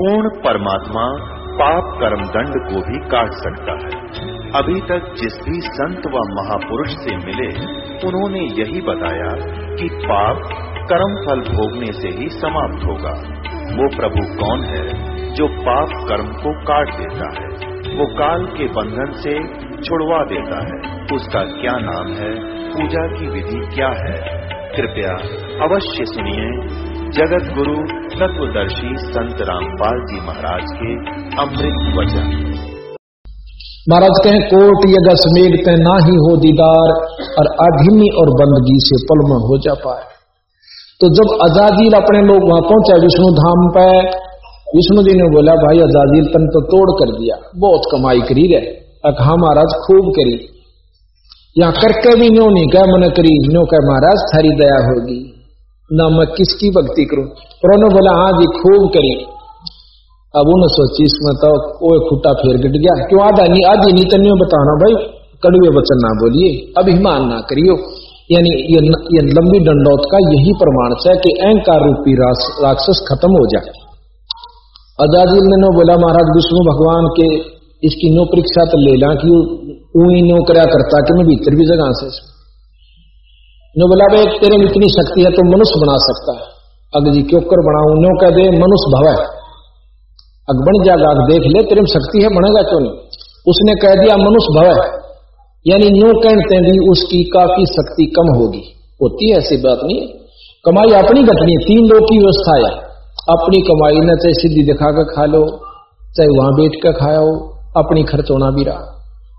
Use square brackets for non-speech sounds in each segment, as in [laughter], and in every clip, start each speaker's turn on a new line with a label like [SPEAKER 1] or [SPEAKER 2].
[SPEAKER 1] पूर्ण परमात्मा पाप कर्म दंड को भी काट सकता है। अभी तक जिस भी संत व महापुरुष से मिले, उन्होंने यही बताया कि पाप कर्म फल भोगने से ही समाप्त होगा। वो प्रभु कौन है जो पाप कर्म को काट देता है? वो काल के बंधन से छुड़वा देता है। उसका क्या नाम है? पूजा की विधि क्या है? कृपया अवश्य सुनिए। जगत गुरु तत्वदर्शी संत रामपाल जी महाराज के अमृत वचन।
[SPEAKER 2] महाराज कहें, कोट यगस मेघते ना ही हो दीदार, और अभिनी और बंदगी से पल में हो जा पाए। तो जब अजाजील अपने लोग वहाँ पहुँचे, विष्णु धाम पे, विष्णु जी ने बोला, भाई अजाजील तन तो तोड़ कर दिया, बहुत कमाई करी रहे अखा महाराज, खूब करी। यहाँ करके भी न्यो नहीं कह, मन करी, न्यो कह, महाराज, थारी दया होगी, ना मैं किसकी भक्ति करूँ? उन्होंने बोला हाँ जी खूब करी। अब उन्हें सोची इसमें तो कोई खुटा फेर गिट गया। क्यों आधा नहीं आधी नहीं तनियो बताना भाई कड़ुए वचन ना बोलिए अभिमान ना करियो। यानी ये, ये लंबी दंडौत का यही प्रमाण है कि अहंकार रूपी राक्षस खत्म हो जाए। अजाजिल ने नो बोला महाराज विष्णु भगवान के इसकी नो परीक्षा तो ले ला कि नो करया करता कि मैं भीतर भी जगह से। नो बोला भाई तेरे में इतनी शक्ति है तो मनुष्य बना सकता है। अग जी क्यों कर बनाऊ नो कह दे, मनुष्य भव है। अग बन जाएगा अग देख ले, तेरे में शक्ति है, बनेगा क्यों नहीं? उसने कह दिया, मनुष्य भव है। यानी नो कहते भी उसकी काफ़ी शक्ति कम होगी। होती है, ऐसी बात नहीं कमाई अपनी घटनी तीन लोग की व्यवस्था है। अपनी कमाई न चाहे सिद्धि दिखा कर खा लो, चाहे वहाँ बैठ कर खाओ, अपनी खर्च होना भी रहा।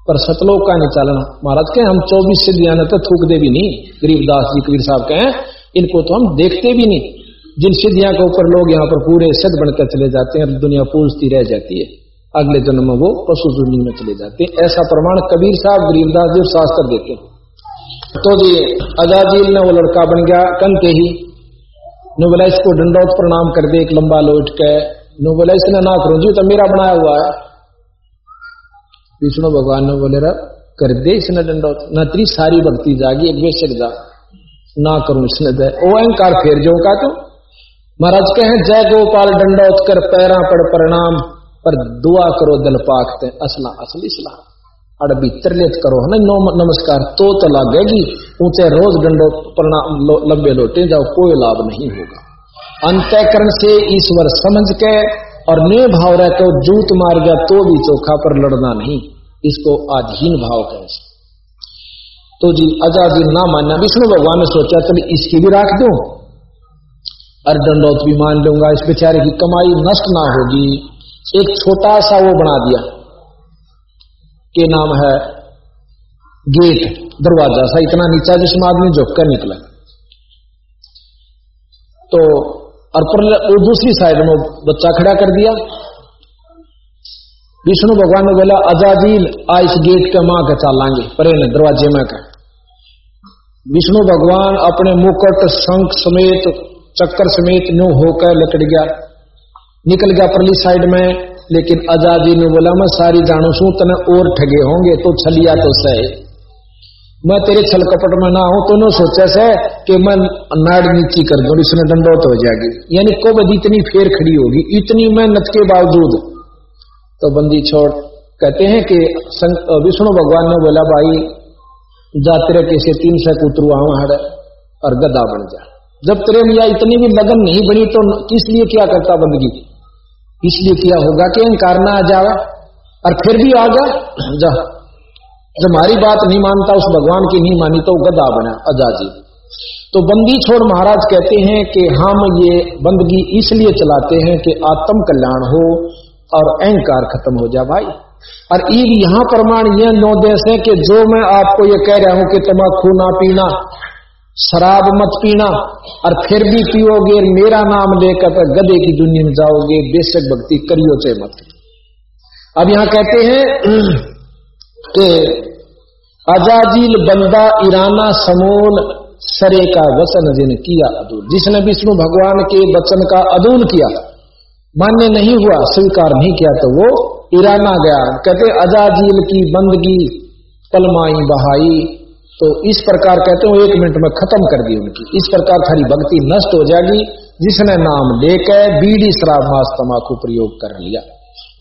[SPEAKER 2] पर सतलोक का नहीं चलना। महाराज के हम चौबीस से दिया तो थूक दे भी नहीं। गरीबदास जी, कबीर साहब कहें, इनको तो हम देखते भी नहीं। जिन सिद्धियाँ के ऊपर लोग यहाँ पर पूरे सद बनकर चले जाते हैं दुनिया पूजती रह जाती है। अगले जन्म में वो पशु दुनिया में चले जाते हैं। ऐसा प्रमाण कबीर साहब गरीबदास जी शास्त्र देते हैं। तो जी अजाजील ने वो लड़का बन गया, कंते ही। नो बोला इसको दंडौत प्रणाम कर दे, एक लंबा लोट के नो इसने ना करूँ जी तो मेरा बनाया हुआ है। विष्णु भगवान ने बोले रहा कर दे इसने दंडौत न तेरी सारी भक्ति जागी, एक बेशक जा। ना करूँ इसने दे। ओ अहंकार फेर जो का तू। महाराज कहे जय गोपाल दंडौत कर पैरा पड़ प्रणाम पर दुआ करो दल पाकते असला असली सलाह। अड़ भीतर लेत करो है ना नमस्कार तो तो लगेगी। ऊँचे रोज दंडोत प्रणाम लो, लंबे लोटे जाओ कोई लाभ नहीं होगा। अंतकरण से ईश्वर समझ के और ने भाव रह तो जूत मार गया तो भी चोखा पर लड़ना नहीं। इसको आधीन भाव कहें तो जी अजादी ना मानना विष्णु भगवान ने सोचा चल इसकी भी राख दू। और दंडौत भी मान लूँगा, इस बेचारे की कमाई नष्ट ना होगी। एक छोटा सा वो बना दिया, के नाम है गेट, दरवाज़ा सा इतना नीचा जिसमें आदमी झुक कर निकला। तो और वो दूसरी साइड में बच्चा खड़ा कर दिया। विष्णु भगवान ने बोला, अजाजील, आ इस गेट के माँ के चालांगे परे ने, दरवाजे में विष्णु भगवान अपने मुकुट, शंख समेत चक्कर समेत न्यू होकर लकड़ गया। निकल गया परली साइड में, लेकिन आज़ादी ने बोला मैं सारी जानू सू तने और ठगे होंगे तो छलिया तो सही। मैं तेरे छल कपट में ना हूँ तो न सोचा से कि मैं नाड़ नीची कर दू इसमें दंडौत हो जाएगी। यानी कब इतनी फेर खड़ी होगी, इतनी मेहनत के बावजूद। तो बंदी छोड़, कहते हैं कि विष्णु भगवान ने बोला, भाई, जा तेरे कैसे तीन सौ कुतरू आऊ हड़, और गदा बन जा। जब तेरे मिया इतनी भी लगन नहीं बनी तो किस लिए क्या करता बंदगी? इसलिए किया होगा कि अहंकार ना आ जावा और फिर भी आ गया [clears throat] जा। जब हमारी बात नहीं मानता, उस भगवान की नहीं मानी तो गदा बना, अजाजी। तो बंदी छोड़ महाराज कहते हैं कि हम ये बंदगी इसलिए चलाते हैं कि आत्म कल्याण हो और अहंकार खत्म हो जाए भाई। और ईद यहाँ प्रमाण ये नौ देश है कि जो मैं आपको ये कह रहा हूँ कि तम्बाकू ना पीना शराब मत पीना और फिर भी पियोगे, मेरा नाम लेकर तो गधे की दुनिया में जाओगे, बेशक भक्ति करियो चाहे मत। अब यहाँ कहते हैं [clears throat] कि अजाजील बंदा इराना समोल सरे का वचन जिन किया अदूल जिसने विष्णु भगवान के वचन का अदूल किया, मान्य नहीं हुआ, स्वीकार नहीं किया तो वो ईराना गया। कहते अजाजील की बंदगी पलमाई बहाई तो इस प्रकार कहते हो एक मिनट में खत्म कर दी उनकी। इस प्रकार थारी भक्ति नष्ट हो जाएगी, जिसने नाम लेकर बीड़ी शराब मास तमाकू प्रयोग कर लिया।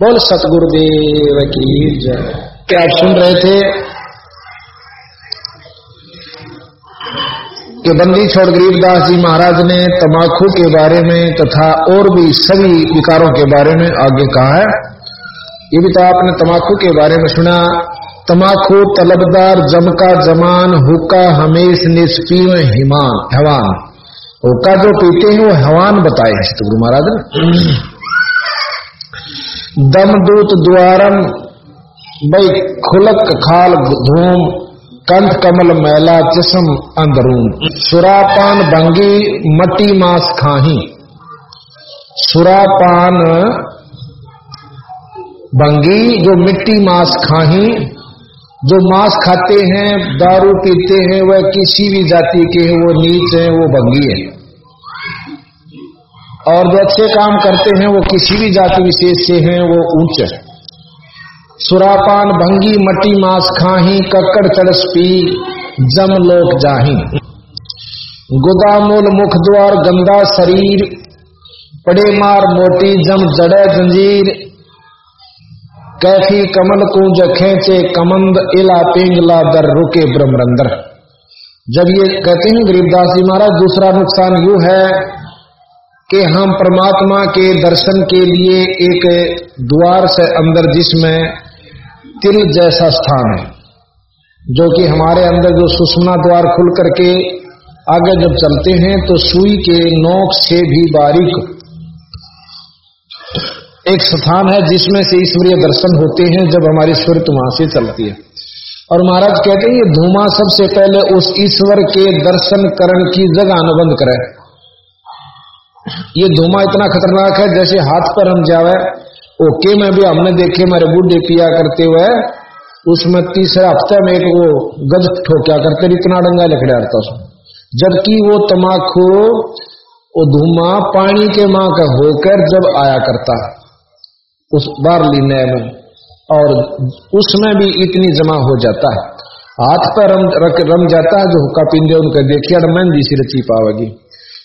[SPEAKER 2] बोल, सतगुरुदेव की जय। क्या आप सुन रहे थे? कि बंदी छोड़ गरीबदास जी महाराज ने तमाकू के बारे में तथा और भी सभी विकारों के बारे में आगे कहा है। ये भी तो आपने तमाकू के बारे में सुना। तमाकू तलबदार जमका जमान, हुक्का हमेश निष्पीव हिमान, हवान। हुक्का जो पीते हैं, वो हवान बताए तो गुरु महाराज ने। दमदूत द्वारम भाई खुलक खाल धूम, कंठ कमल मैला जिसम अंदरून सुरापान भंगी मटी मांस खाही। सुरापान बंगी जो मिट्टी मांस खाही जो मांस खाते हैं, दारू पीते हैं, वह किसी भी जाति के हैं, वो नीच है, वो भंगी है। और जो अच्छे काम करते हैं, वो किसी भी जाति विशेष से हैं, वो ऊंच है। सुरापान, भंगी, मट्टी, मांस खाही, कक्कड़ चरस पी जम, लोक, जाही। गुदामूल मुख, द्वार, गंदा, शरीर, पड़े, मार मोटी जम, जड़े, जंजीर कैफी कमल कुंज खेचे कमंद इला पिंगला दर रुके ब्रह्मरंदर। जब ये कहते हैं गरीबदास जी महाराज, दूसरा नुकसान यू है कि हम परमात्मा के दर्शन के लिए एक द्वार से अंदर जिसमें तिल जैसा स्थान है, जो कि हमारे अंदर जो सुषमा द्वार खुल करके आगे जब चलते हैं तो सुई के नोक से भी बारीक एक स्थान है जिसमें से ईश्वरीय दर्शन होते हैं जब हमारी स्मृति वहाँ से चलती है। और महाराज कहते हैं, ये धूमा सबसे पहले उस ईश्वर के दर्शन करण की जगह अनुबंध करे। ये धूमा इतना खतरनाक है, जैसे हाथ पर हम जावे, ओके, में भी हमने देखे, मेरे बूढ़े पिया करते हुए, उसमें तीसरे हफ़्ते में एक वो गज ठोक्या करते, इतना डंगा लिखड़ा उसमें। जबकि वो तमाकू वो धुआँ पानी के माँ का होकर जब आया करता। उस बारली में और उसमें भी इतनी जमा हो जाता है। हाथ पर रम, रख, रम जाता है जो हुक्का पिंदे उनका देखिए मेहंदी सी रची पावेगी।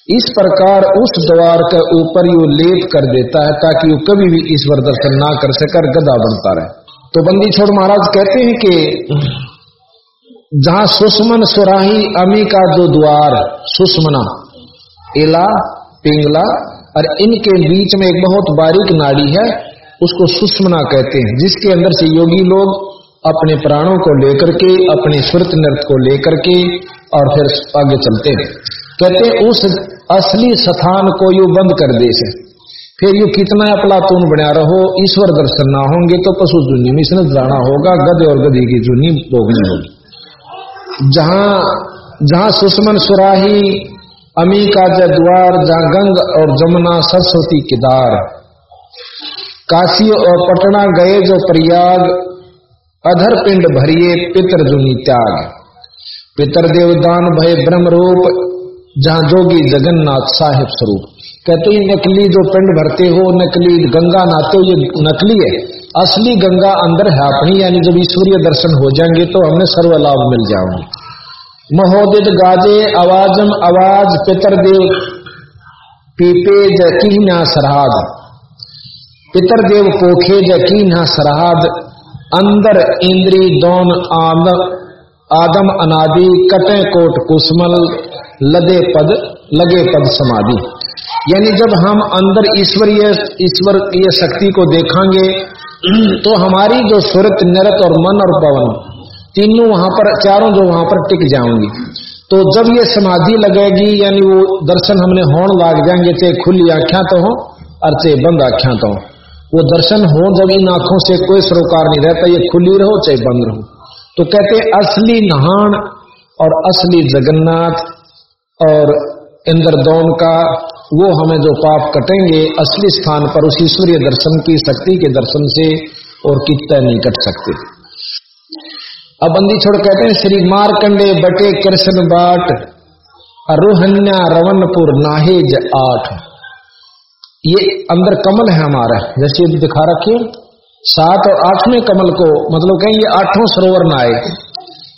[SPEAKER 2] इस प्रकार उस द्वार के ऊपर यू लेप कर देता है ताकि वो कभी भी ईश्वर दर्शन ना कर सकर गदा बनता रहे। तो बंदी छोड़ महाराज कहते हैं कि जहाँ सुषमन सुराही अमी का जो द्वार सुषमना इला पिंगला और इनके बीच में एक बहुत बारीक नाड़ी है उसको सुषमना कहते हैं, जिसके अंदर से योगी लोग अपने प्राणों को लेकर के, अपने सुरत नृत्य को लेकर के और फिर आगे चलते हैं। कहते हैं, उस असली स्थान को यू बंद कर दे से फिर यू कितना अपलातून बना रहो, ईश्वर दर्शन ना होंगे तो पशु जुनी में जाना होगा, गधे और गधी की जुनी भोगनी होगी। जहाँ जहाँ सुषमन सुराही अमी का जद्वार जहाँ गंग और जमुना सरस्वती किदार काशी और पटना गए जो प्रयाग, अधर पिंड भरिए पितर जुनी त्याग। पितर देवदान भय ब्रह्म रूप जहाँ जोगी जगन्नाथ साहिब स्वरूप। कहते हैं नकली जो पिंड भरते हो, नकली गंगा नाते हो, ये नकली है। असली गंगा अंदर है अपनी, यानी जब ईश्वरीय दर्शन हो जाएँगे तो हमें सर्व लाभ मिल जाएँगे महोदित गाजे, आवाजम आवाज़ पितरदेव, पीपे जकीना सरहाद पितरदेव पोखे जकीन सराहद अंदर इंद्री दोन आदम आदम अनादि कटे कोट कुसमल, लदे पद, लगे पद समाधि। यानी जब हम अंदर ईश्वरीय, ईश्वर की शक्ति को देखेंगे तो हमारी जो सुरत नरत और मन और पवन, तीनों वहाँ पर, चारों जो वहाँ पर टिक जाएँगी। तो जब ये समाधि लगेगी, यानी वो दर्शन हमने होने लाग जाएँगे, चाहे खुली आख्या तो हो और चाहे बंद आख्या तो हो। वो दर्शन हो जब इन आँखों से कोई सरोकार नहीं रहता, ये खुली रहो चाहे बंद रहो। तो कहते असली नहान और असली जगन्नाथ और इंद्रदौन का वो हमें जो पाप कटेंगे, असली स्थान पर उस ईश्वरीय दर्शन की शक्ति के दर्शन से और कितना नहीं कट सकते। अब बंदी छोड़ कहते हैं, श्री मारकंडे बटे कृष्ण बाट रोहन्या रवनपुर नाहेज आठ। ये अंदर कमल है हमारा। जैसे दिखा रखिए सात और आठवें कमल को मतलब कहें ये आठों सरोवर ना आए।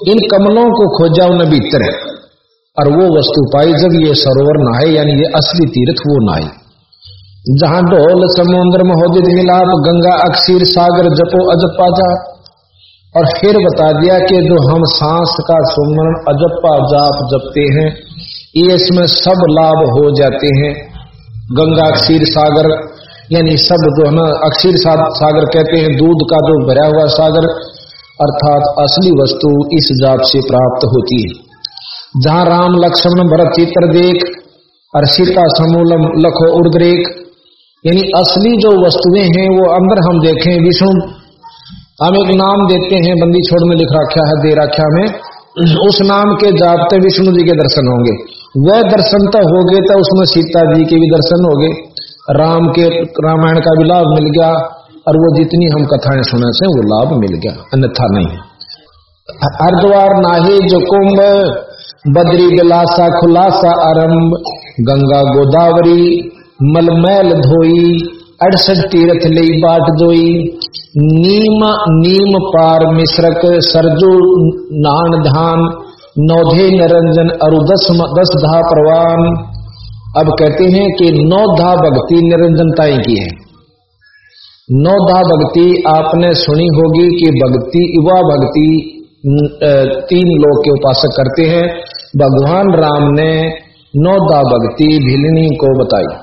[SPEAKER 2] इन कमलों को खोजा उन्हें भीतर और वो वस्तु पाई जब ये सरोवर नहाए यानी ये असली तीर्थ वो नहाए जहाँ ढोल, समुद्र, महोदित, मिलाप, गंगा, अक्षीर, सागर, जपो अजपा जा। और फिर बता दिया कि जो हम सांस का सुमरण अजप्पा जाप जपते हैं ये इसमें सब लाभ हो जाते हैं। गंगा क्षीर सागर, यानी सब जो है ना अक्षीर सागर कहते हैं, दूध का जो भरा हुआ सागर, अर्थात असली वस्तु इस जाप से प्राप्त होती है। जहाँ राम लक्ष्मण भरत चित्र देख, और सीता समूलम लखो उर्द्रेक यानी असली जो वस्तुएँ हैं, वो अंदर हम देखें विष्णु। हम एक नाम देते हैं, बंदी छोड़ में लिख रखा है, दे रखा में उस नाम के जापते विष्णु जी के दर्शन होंगे। वह दर्शन तो हो गए तो उसमें सीता जी के भी दर्शन हो गए। राम के, रामायण का भी लाभ मिल गया, और वो जितनी हम कथाएँ सुने से वो लाभ मिल गया, अन्यथा नहीं। हरिद्वार नाहे जो कुंभ, बद्री बिलासा खुलासा आरंभ, गंगा गोदावरी, मलमैल धोई, अड़सठ तीर्थ ले बाट जोई। नीम नीम पार मिश्रक, सरजू, नान धान नौधे निरंजन अरु दस दस धा प्रवान। अब कहते हैं कि नौ धा भक्ति निरंजनताएँ की है। नौधा भक्ति आपने सुनी होगी कि भक्ति, युवा भक्ति तीन लोग के उपासक करते हैं। भगवान राम ने नौदा भक्ति भिलनी को बताई।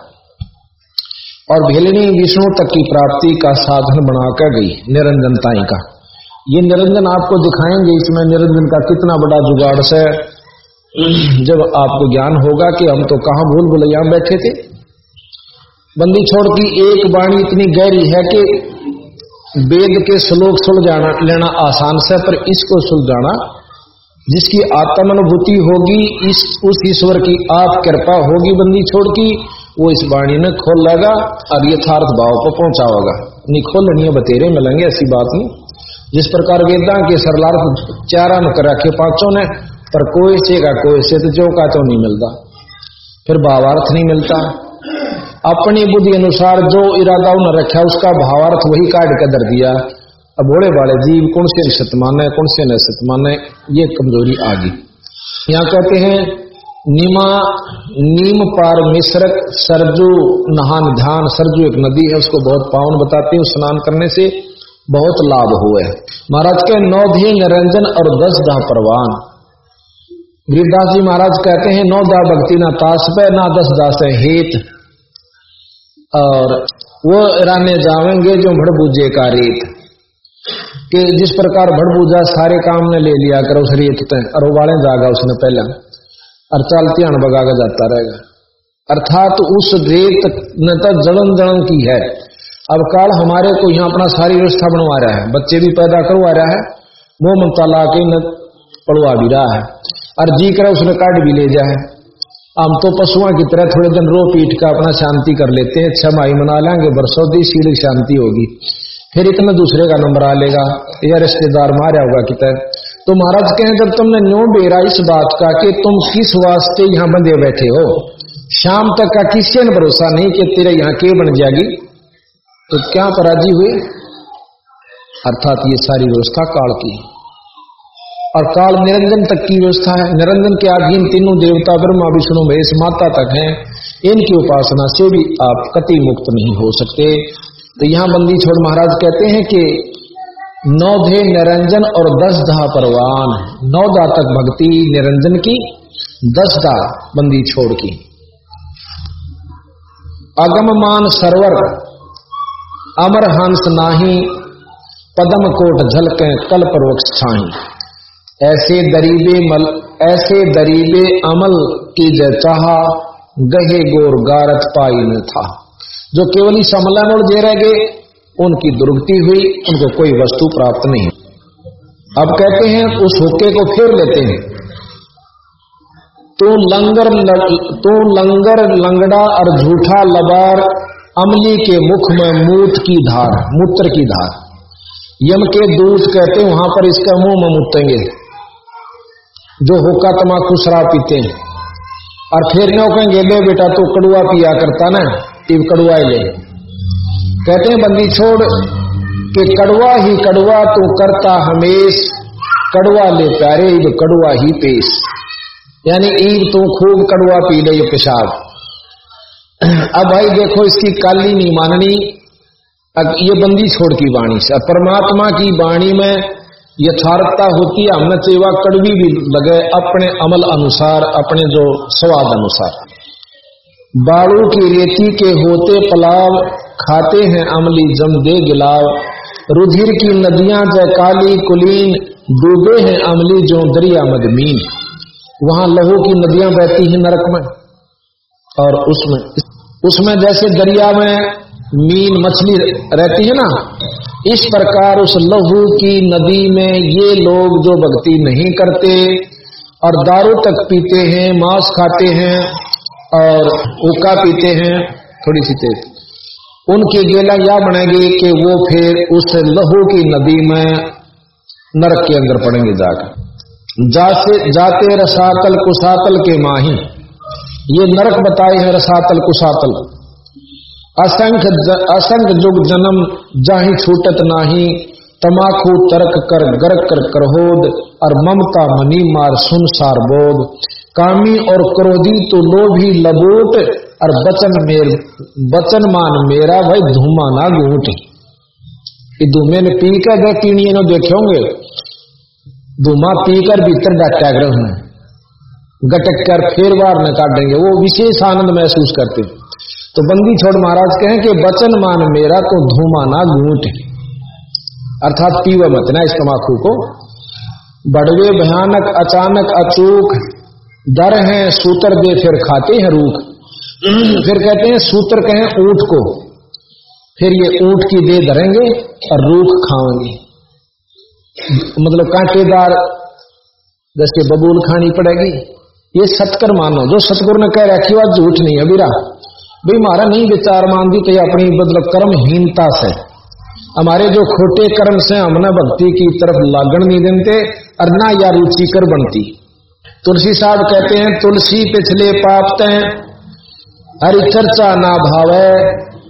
[SPEAKER 2] और भिलनी विष्णु तक की प्राप्ति का साधन बनाकर गई निरंजनताई का। ये निरंजन आपको दिखाएँगे इसमें निरंजन का कितना बड़ा जुगाड़ से। जब आपको ज्ञान होगा कि हम तो कहा भूल भुलैया बैठे थे। बंदी छोड़ की एक वाणी इतनी गहरी है कि वेद के श्लोक सुलझाना लेना आसान से, पर इसको सुलझाना जिसकी आत्मानुभूति होगी, इस, उस ईश्वर की आप कृपा होगी बंदी छोड़ की, वो इस वाणी ने खोल लेगा और यथार्थ भाव को पहुंचाओगा। नहीं खोलनी है, बतेरे मिलेंगे, ऐसी बात नहीं। जिस प्रकार वेदा के सरलार्थ चारा न कर रखे पाँचों ने, पर कोई से का कोई से तो जो का तो नहीं मिलता। फिर भावार्थ नहीं मिलता। अपनी बुद्धि अनुसार जो इरादा उन्हें रखा, उसका भावार्थ वही काट के दर दिया। अब भोले वाले जीव कौन से सत माने, कौन से न सत माने, ये कमज़ोरी आ गई। यहाँ कहते हैं, नीमा, नीम पार मिश्रक, सरजू नहान ध्यान, सरजू एक नदी है, उसको बहुत पावन बताते हैं, स्नान करने से बहुत लाभ हुए। महाराज के नौधे निरंजन और दस दाह परवान। गिरदास जी महाराज कहते हैं, नौ दा भक्ति ना ताश पे, ना दस दास हेत। और वो राने जावेंगे जो भड़बूजे का रेत। कि जिस प्रकार भड़बूजा सारे काम ने ले लिया कर उस रेत तय और उबाले जागा उसने पहले। और चलती अण बगा जाता रहेगा। अर्थात उस रेत न तो जलन जलन की है। अब काल हमारे को यहाँ अपना सारी व्यवस्था बनवा रहा है। बच्चे भी पैदा करवा रहा है। मोह ममता ला के पड़वा भी रहा है। और जी कर उसने काट भी ले जाए। हम तो पशुओं की तरह थोड़े दिन रो पीट का अपना शांति कर लेते हैं। छह माही मना लेंगे, बरसों दी सीढ़ी शांति होगी। फिर इतना दूसरे का नंबर आ लेगा। या रिश्तेदार मारा होगा कितने तो महाराज कहें, जब तुमने न्यू बेरा इस बात का कि तुम किस वास्ते यहाँ बंधे बैठे हो? शाम तक का किसी ने भरोसा नहीं कि तेरे यहाँ के बन जाएगी? तो क्या पराजी हुई अर्थात ये सारी व्यवस्था काल की। और काल निरंजन तक की व्यवस्था है। निरंजन के अधीन तीनों देवता ब्रह्मा, विष्णु, महेश, माता तक हैं। इनकी उपासना से भी आप कति मुक्त नहीं हो सकते। तो यहाँ बंदी छोड़ महाराज कहते हैं कि नौधे निरंजन और दस धा परवान नौ दा तक भक्ति निरंजन की, दस दा बंदी छोड़ की। अगममान सरवर अमर हंस नाही, पदम कोट झलके कल्प वृक्ष छाही ऐसे दरीबे मल, ऐसे दरीबे अमल की जय चाहा, गहे गोर गारत पाई न था। जो केवल ही समलामोड़ दे रह गए, उनकी दुर्गति हुई, उनको कोई वस्तु प्राप्त नहीं। अब कहते हैं, उस हुक्के को फेर लेते हैं। तू लंगर तू लंगर लंगड़ा और झूठा लबार अमली के मुख में मूत की धार, मूत्र की धार। यम के दूत कहते वहाँ पर इसका मुँह में मुतेंगे। जो हुक्का तमाकू शराब पीते हैं। और फिर नो कहेंगे, ले बेटा तो कड़ुआ पिया करता ना टिप कड़ुआ ले कहते हैं, बंदी, छोड़, कि कड़वा ही कड़वा तो करता हमेश। कड़वा ले प्यारे कड़वा ही पेश। यानी ईब तू खूब कड़ुआ पी ले पेशाब। अब भाई देखो, इसकी काली नहीं माननी। ये बंदी छोड़ की वाणी से। परमात्मा की वाणी में यथार्थता होती है, हमने सेवा कड़वी भी लगे, अपने अमल अनुसार, अपने जो स्वाद अनुसार। बालू की रेती के होते पलाव, खाते हैं अमली जम दे गिलाव। रुधिर की नदियाँ जय काली कुलीन, डूबे हैं अमली जो दरिया मदमीन वहाँ लहू की नदियाँ बहती हैं नरक में। और उसमें उसमें जैसे दरिया में मीन मछली रहती है ना, इस प्रकार उस लहू की नदी में ये लोग जो भक्ति नहीं करते और दारू तक पीते हैं, मांस खाते हैं और उका पीते हैं, थोड़ी सी तेज। उनकी गेला यह बनेगी कि वो फिर उस लहू की नदी में नरक के अंदर पड़ेंगे जाकर। जासे, जाते रसातल कुसातल के माही। ये नरक बताए हैं रसातल कुसातल। असंख्य असंख्य जुग जन्म, जाही छूटत नाही, तमाकू तरक कर, गर्क कर करहोद और ममता मनी मार सुनसार बोध। कामी और क्रोधी तो लोभी लबोट, और बचन मेर, बचन मान मेरा भाई धूमा ना घूट धूमे ने पी कर गए पीनी ने देखे होंगे। धूमा पीकर भीतर डाटा ग्रह गटक कर फिर बार न काटेंगे वो विशेष आनंद महसूस करते तो बंदी छोड़ महाराज कहें कि, वचन मान मेरा तो धूमा ना घूट अर्थात पीवा मत, ना इस तमाकू को। बड़वे भयानक, अचानक अचूक, डर है, सूत्र दे फिर खाते हैं रूख। फिर कहते हैं, सूत्र कहें ऊँट को। फिर ये ऊँट की दे धरेंगे और रूख खाएँगे। मतलब कांटेदार, जैसे बबूल खानी पड़ेगी। ये सतकर मानो, जो सतगुरु ने कह रखी बात झूठ नहीं है रहा भाई, मारा नहीं विचार मान दी तो ये अपनी मतलब कर्महीनता से। हमारे जो खोटे कर्म से हमने भक्ति की तरफ़ लागण नहीं देते और ना या रुचिकर बनती। तुलसी साहब कहते हैं, तुलसी पिछले पाप तय हरि चर्चा ना भावे,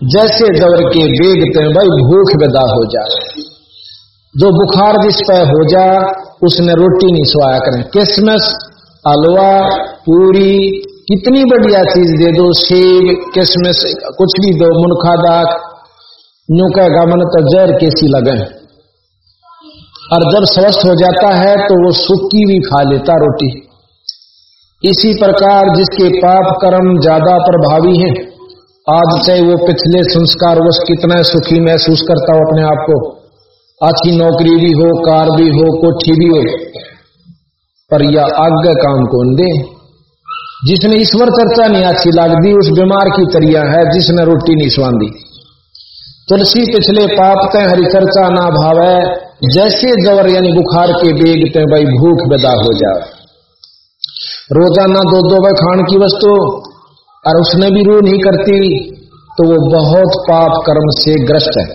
[SPEAKER 2] जैसे दौर के बेगते भाई, भूख विदा हो जाए। जो बुखार जिस पे हो जा, उसने रोटी नहीं स्वाया करें। किसमस हलवा, पूरी, कितनी बढ़िया चीज़ दे दो, सेब, किसमस, कुछ भी दो, मुनखा दाख न्यू कहेगा, मन तो जहर कैसी लगे और जब स्वस्थ हो जाता है तो वो सुक्की भी खा लेता रोटी। इसी प्रकार जिसके पाप कर्म ज़्यादा प्रभावी हैं, आज चाहे वो पिछले संस्कार वश कितना सुखी महसूस करता हो अपने आप को। अच्छी नौकरी भी हो, कार भी हो, कोठी भी हो। पर यह आज्ञा काम कौन दे? जिसने ईश्वर चर्चा नहीं अच्छी लाग दी उस बीमार की तरिया है, जिसने रोटी नहीं स्वादी। तुलसी पिछले पाप तय हरि चर्चा ना भावे, जैसे जवर यानी बुखार के बेग तय भाई भूख बेदा हो जाए रोज़ाना दो दो बार खान की वस्तु, और उसने भी रू नहीं करती तो वो बहुत पाप कर्म से ग्रस्त है।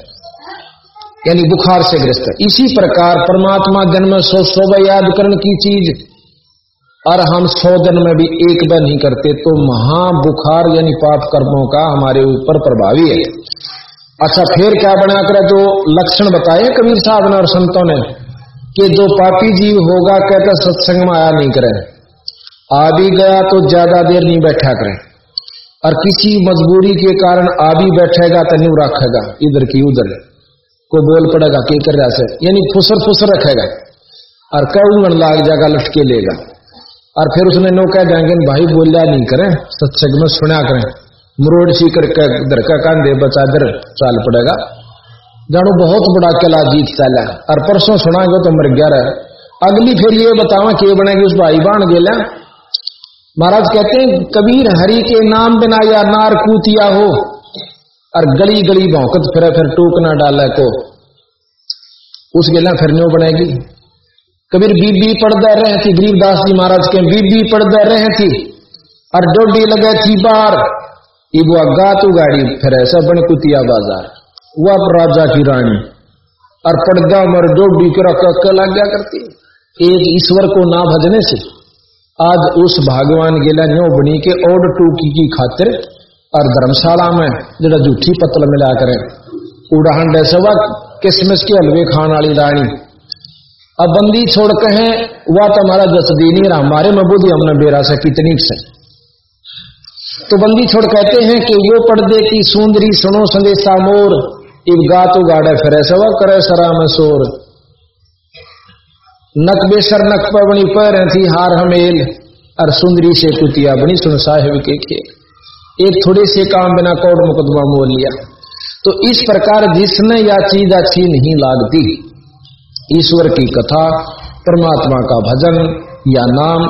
[SPEAKER 2] यानी बुखार से ग्रस्त। इसी प्रकार परमात्मा जन्म सौ सौ याद करने की चीज़। और हम सौ दिन में भी एक बार नहीं करते तो महा बुखार यानी पाप कर्मों का हमारे ऊपर प्रभावी है अच्छा फिर क्या बना कर जो लक्षण बताए कबीर साहब ने और संतों ने, कि जो पापी जीव होगा कहते सत्संग में आया नहीं करे। आ भी गया तो ज़्यादा देर नहीं बैठा करें। और किसी मजबूरी के कारण आ भी बैठेगा तो नहीं रखेगा, इधर की उधर। को बोल पड़ेगा के कर रहा से यानी फुसर फुसर रखेगा। और कहूंगन लाग जाएगा, लटके लेगा। और फिर उसने नो कह जाएँगे भाई बोलिया नहीं करें सत्संग में सुना करें। मरोड़ सी करके इधर का कांधे बचा इधर चाल पड़ेगा। जानो बहुत बड़ा किला जीत चला और परसों सुनाएँगे तो मर गया रहे। अगली फिर ये बतावा के बनेगी उस भाई बाण गेला। महाराज कहते हैं, कबीर हरि के नाम बिना या नार कूतिया हो। और गली गली भौकत फिर फिर टूक ना डाले को। उस गेला फिर न्यो बनेगी कबीर बीबी पड़दा रहे थी गरीबदास जी महाराज के बीबी पड़दा रहे थी, और डोडी लगे थी बार इबो गा तू गाड़ी, फिर ऐसा बन कुतिया बाज़ार। वह राजा की रानी, और पड़दा मर डोडी कर लग गया करती। एक ईश्वर को ना भजने से, आज उस भगवान गेला न्यो बनी के ओड टूकी की खातिर और धर्मशाला में जरा जूठी पतल मिला करें। उड़ान डेसवा किसमिस के हलवे खान वाली रानी। अब बंदी छोड़ कहे, वह तो हमारा दस दिन ही रहा, हमारे में बुद्धि हमने बेरा से कितनी से तो बंदी छोड़ कहते हैं कि वो पर्दे की सुंदरी सुनो संदेशा मोर, इब गा तो गाड़े फिर सवा करे सरा में सोर। नक बेसर नक पर बनी पैर थी हार हमेल, और सुंदरी से कुतिया बनी सुन साहेब के खेल। एक थोड़े से काम बिना कौड़ मुकदमा मोल लिया। तो इस प्रकार जिसने या चीज़ अच्छी नहीं लागती, ईश्वर की कथा, परमात्मा का भजन या नाम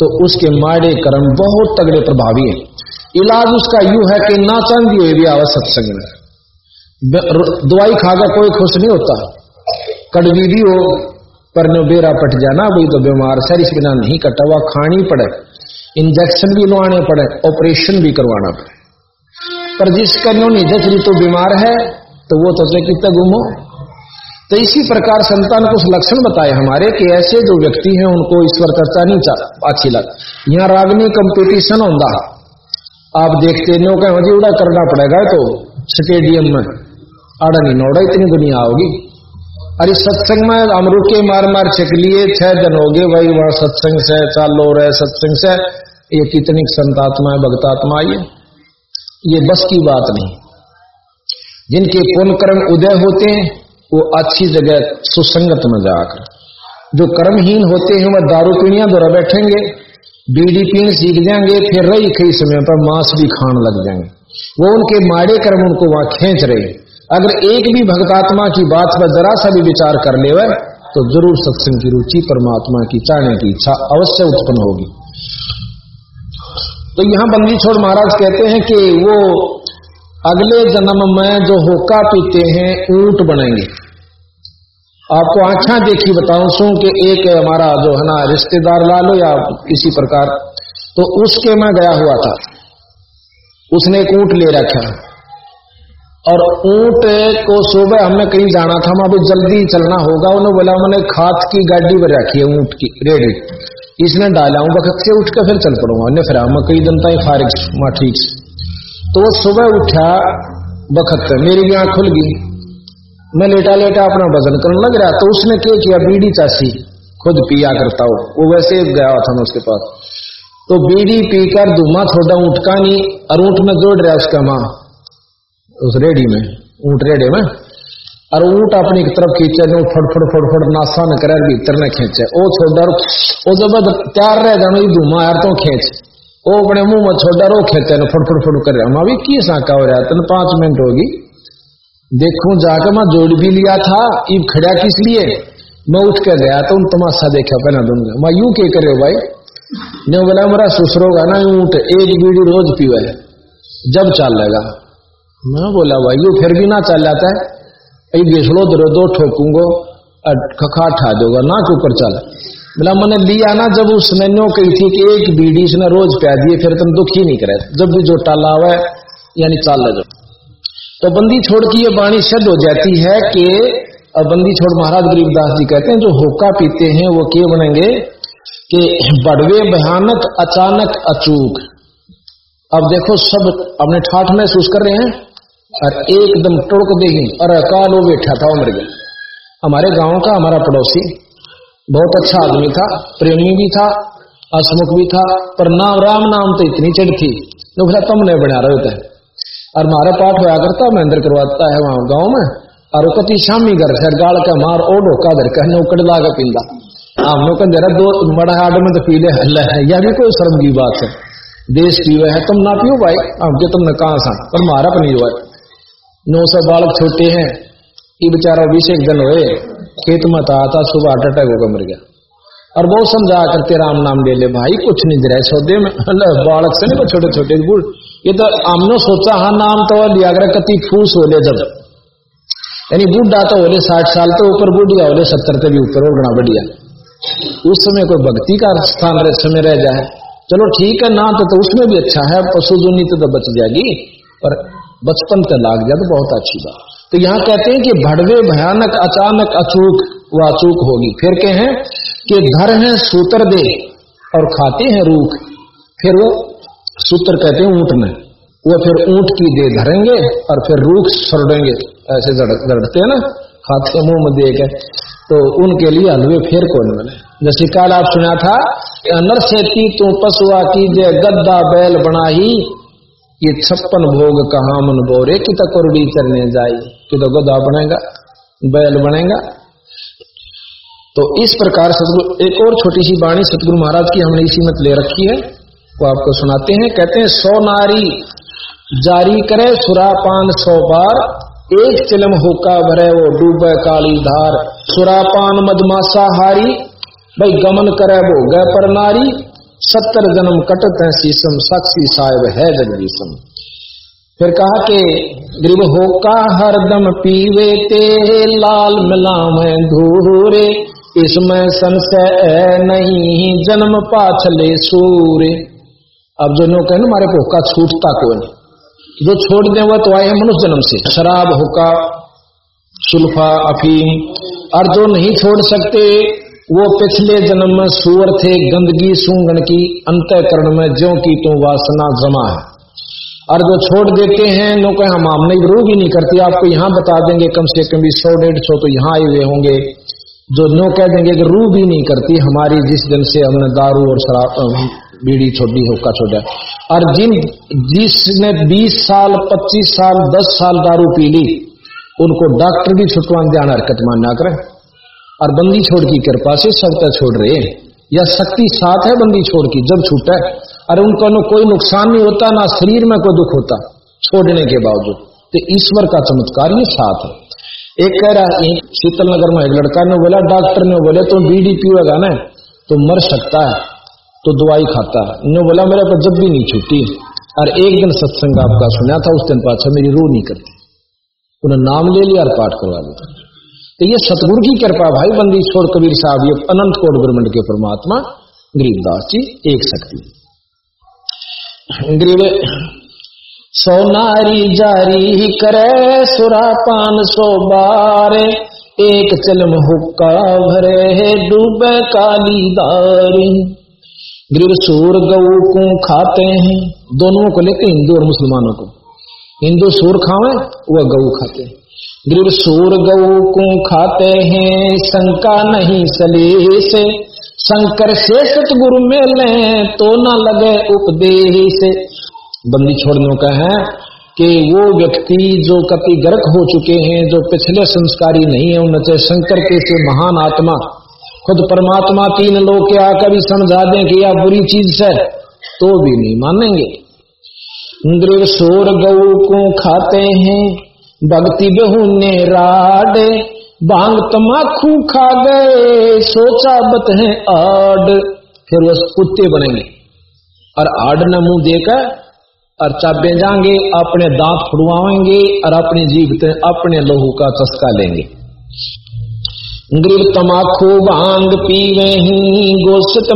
[SPEAKER 2] तो उसके माड़े कर्म बहुत तगड़े प्रभावी है। इलाज उसका यू है कि ना चांदी हुए भी आवा सत्संग दवाई खाकर कोई खुश नहीं होता। कड़वी भी हो, पर बेरा पट जाना, वही तो बीमार सर इस बिना नहीं कटा हुआ खानी पड़े। इंजेक्शन भी लवाने पड़े, ऑपरेशन भी करवाना पड़े। पर जिसका नो नहीं तो बीमार है तो वो तो कितना गुमो तो इसी प्रकार संतान कुछ लक्षण बताए हमारे कि ऐसे जो व्यक्ति हैं, उनको ईश्वर चर्चा नहीं अच्छी लग। यहाँ रागनी कंपटीशन होगा आप देखते नो कह मुझे उड़ा करना पड़ेगा तो स्टेडियम में। आड़ा नहीं, नोड़ा इतनी दुनिया होगी। अरे सत्संग में हम रुके मार मार छिक लिए, छह दिन हो गए भाई वहाँ सत्संग से, चालो रहे सत्संग से। ये कितनी संतात्मा है, भक्तात्मा ये? ये बस की बात नहीं। जिनके पुण्य कर्म उदय होते हैं, वो अच्छी जगह सुसंगत में जाकर। जो कर्महीन होते हैं, वह दारू पीणिया द्वारा बैठेंगे, बीड़ी पीण सीख जाएँगे, फिर रही कई समय पर मांस भी खान लग जाएँगे। वो उनके माड़े कर्म उनको वहाँ खींच रहे अगर एक भी भक्तात्मा की बात पर जरा सा भी विचार कर ले तो ज़रूर सत्संग की रुचि परमात्मा की चाहने की इच्छा अवश्य उत्पन्न होगी। तो यहाँ बंदी छोड़ महाराज कहते हैं कि वो अगले जन्म में जो होका पीते हैं, ऊँट बनेंगे। आपको आंखा देखी बताऊँ सू कि एक हमारा जो है ना, रिश्तेदार ला लो या किसी प्रकार तो उसके में गया हुआ था। उसने एक ऊँट ले रखा। और ऊँट को सुबह हमने कहीं जाना था, हम अभी जल्दी चलना होगा, उन्होंने बोला मैंने खाद की गाड़ी पर रखी है ऊँट की, रेडी। इसने डाला हूँ, वक्त से उठ फिर चल पड़ूँगा। फिर हम कई दिन तक फारिग ठीक से। तो वो सुबह उठा बखत मेरी भी आँख खुल गई। मैं लेटा लेटा अपना वज़न करने लग रहा तो उसने क्या किया, बीड़ी चासी, खुद पिया करता हो। वो वैसे गया था मैं उसके पास। तो बीड़ी पीकर धुमा थोड़ा का नहीं, और ऊँट में जोड़ रहा उसका माँ। उस रेडी में, ऊँट रेडे में। और ऊँट अपनी एक तरफ़ खींचे, जो फड़फड़ फड़फड़ नासा न करे भीतर न खींचे। ओ छोड़ वो जब तैयार रह जाना धुमा यार तो खींच। वो अपने मुँह में छोड़ा रो खेते हैं फट फट कर। रहे हम की साका हो रहा तेन पाँच मिनट होगी। देखू जाकर मैं जोड़ भी लिया था ईब खड़ा किस लिए? मैं उठ कर गया तो तमाशा देखा पहना दूँगा। मैं यूँ के करे भाई? ने बोला, मेरा सुसरोगा ना ऊँट एक बीड़ी रोज पीवे। जब चल लेगा मैं बोला, भाई, यू फिर भी ना चल जाता है? बेसड़ो दो दो ठोकूंगो खखा ठा दोगा ना के ऊपर चल। बोला, मैंने लिया ना जब उसने नो कही थी कि एक बीड़ी इसने रोज प्या दिए, फिर तुम दुखी नहीं करे जब भी जो टाला हुआ यानी चाल ले तो बंदी छोड़ की ये बाणी सिद्ध हो जाती है कि बंदी छोड़ महाराज गरीबदास जी कहते हैं, जो होका पीते हैं, वो के बनेंगे? कि बड़वे भयानक, अचानक अचूक। अब देखो, सब अपने ठाठ महसूस कर रहे हैं। और एकदम टुड़क देगी। और अकाल वो बैठा था उम्र गया हमारे गाँव का हमारा पड़ोसी। बहुत अच्छा आदमी था, प्रेमी भी था असमुख भी था, पर नाम, राम नाम तो इतनी चढ़ थी। तो बोला, तुम नहीं बना रहे थे और मारे पाठ होया करता, महेंद्र करवाता है वहाँ गाँव में। और कति शामी घर से गाल का मार, ओ ढोका धर कर नौकड़ ला के पींदा। हम लोग जरा दो बड़ा हाड में तो पी ले हल्ला है। यह भी कोई शर्म की बात है। देश पीवे है, तुम ना पियो भाई। हम के तुमने कहा सा? पर मारा नहीं हुआ नौ सौ बालक छोटे हैं। ये बेचारा बीस एक दिन हुए। खेत में था था सुबह हार्ट अटैक होकर मर गया। और बहुत समझा करते राम नाम ले ले भाई कुछ नहीं दे सौदे में। [laughs] बालक से नहीं छोटे छोटे बूढ़। ये तो हमने सोचा हाँ नाम तो लिया कति फूस हो ले जब। यानी बूढ़ा तो होले साठ साल तो ऊपर बूढ़िया होले सत्तर से भी ऊपर होना बढ़िया। उस समय कोई भक्ति का स्थान रह समय रह जाए। चलो ठीक है ना तो, तो उसमें भी अच्छा है पशु दुनी तो, तो बच जाएगी। पर बचपन से लाग जाए तो बहुत अच्छी बात। तो यहाँ कहते हैं कि भड़वे भयानक, अचानक अचूक वो अचूक होगी। फिर कह हैं कि धर है सूत्र दे और खाते हैं रूख। फिर वो सूत्र कहते हैं ऊँट में। वो फिर ऊँट की दे धरेंगे और फिर रूख सड़ेंगे। ऐसे जड़ते हैं ना खाते मुँह में दे के। तो उनके लिए हलवे फिर कौन बने? जैसे काल आप सुना था नर से तू पशुआ की जे गद्दा बैल बनाई ये छप्पन भोग कहा मन बोरे? कि तो करोड़ी चरने जाई? कि तो गद्दा बनेगा? बैल बनेगा? तो इस प्रकार सदगुरु, एक और छोटी सी बाणी सतगुरु महाराज की हमने इसी मत ले रखी है, वो आपको सुनाते हैं। कहते हैं, सौ नारी जारी करे सुरापान सौ बार, एक चिलम होका भरे वो डूबे काली धार। सुरापान मदमासा हारी, भाई गमन करे वो गय पर नारी सत्तर जन्म कटत है शीशम, साक्षी साहेब है जगदीशम। फिर कहा कि, ग्रीब होका हरदम पीवे ते लाल मिलाम धूरे, इसमें संशय नहीं जन्म पाछले सूर्य अब जो नो कहे हमारे को हुक्का छूटता कौन जो छोड़ दे वह तो आए हैं मनुष्य जन्म से। शराब, हुक्का, सुल्फा, अफीम, और जो नहीं छोड़ सकते वो पिछले जन्म में सुअर थे, गंदगी सूंगन की, अंतकरण में ज्यो की तो वासना जमा है। और जो छोड़ देते हैं नो कहे हम नहीं रू भी नहीं करती। आपको यहाँ बता देंगे, कम से कम भी सौ, डेढ़ सौ तो यहाँ आए हुए होंगे। जो नो कह देंगे कि रू भी नहीं करती, हमारी जिस दिन से हमने दारू और शराब बीड़ी छोड़ी, हुक्का छोड़ा। और जिन, जिसने 20 साल 25 साल 10 साल दारू पी ली, उनको डॉक्टर भी छुटवान ध्यान हरकत मानना करे। और बंदी छोड़ की कृपा से सबका छोड़ रहे या शक्ति साथ है बंदी छोड़ की, जब छूटा है। और उनको न कोई नुकसान नहीं होता, ना शरीर में कोई दुख होता, छोड़ने के बावजूद। तो ईश्वर का चमत्कार ये साथ है। एक कह रहा है शीतल नगर में एक लड़का ने बोला, डॉक्टर ने बोले तुम बीडी पिएगा ना तो मर सकता है तो दवाई खाता है। ने बोला, मेरे पर जब भी नहीं छुट्टी और एक दिन सत्संग आपका सुना था, उस दिन पाछा मेरी रू नहीं करती। उन्हें नाम ले लिया और पाठ करवा दिया। तो ये सतगुरु की कृपा भाई बंदी छोड़ कबीर साहब, ये अनंत कोट ब्रह्मंड के परमात्मा गरीबदास जी, एक शक्ति। गरीब, सोनारी जारी करे सुरापान सो बारे, एक चलम हुक्का भरे है, डूबे काली दारी। गिर सूर, गऊ, को खाते हैं, दोनों को लेते हिंदू और मुसलमानों को। हिंदू सूर खावे, वह गऊ खाते गिर सूर गऊ को खाते हैं, शंका नहीं सली से शंकर से सतगुरु में ले तो न लगे उपदेश से बंदी छोड़ने का है कि वो व्यक्ति जो कति गर्क हो चुके हैं, जो पिछले संस्कारी नहीं है, उनसे शंकर के से महान आत्मा, खुद परमात्मा तीन लोग के आकर भी समझा दें कि यह बुरी चीज़ है तो भी नहीं मानेंगे। इंद्र सोर गऊ को खाते हैं भक्ति बहुने राड, बांग तमाखू खा गए, सोचा बत है आड। फिर वो कुत्ते बनेंगे। और आड ने मुँह देकर, और चाबे जाएँगे, अपने दांत फुड़वाएँगे और अपनी जीव अपने लोहू का चस्का लेंगे। ग्रीब तमाखू भाँग पीवे ही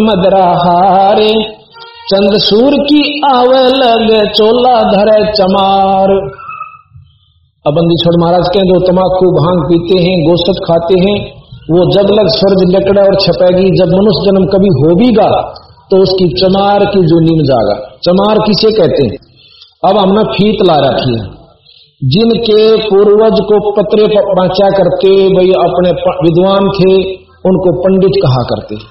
[SPEAKER 2] मदरा हारे। चंद सूर की आवे लगे, चोला धरे चमार। अबंदी छोड़ महाराज के जो तमाकू भाँग पीते हैं, गोश्त खाते हैं, वो जब लग स्वर्ग लकड़ा और छपेगी जब मनुष्य जन्म कभी हो भी गा तो उसकी चमार की जो नीम जागा। चमार किसे कहते हैं? अब हमने फीत ला रखी है। जिनके पूर्वज को पत्रे पहुँचा करते भाई अपने विद्वान थे, उनको पंडित कहा करते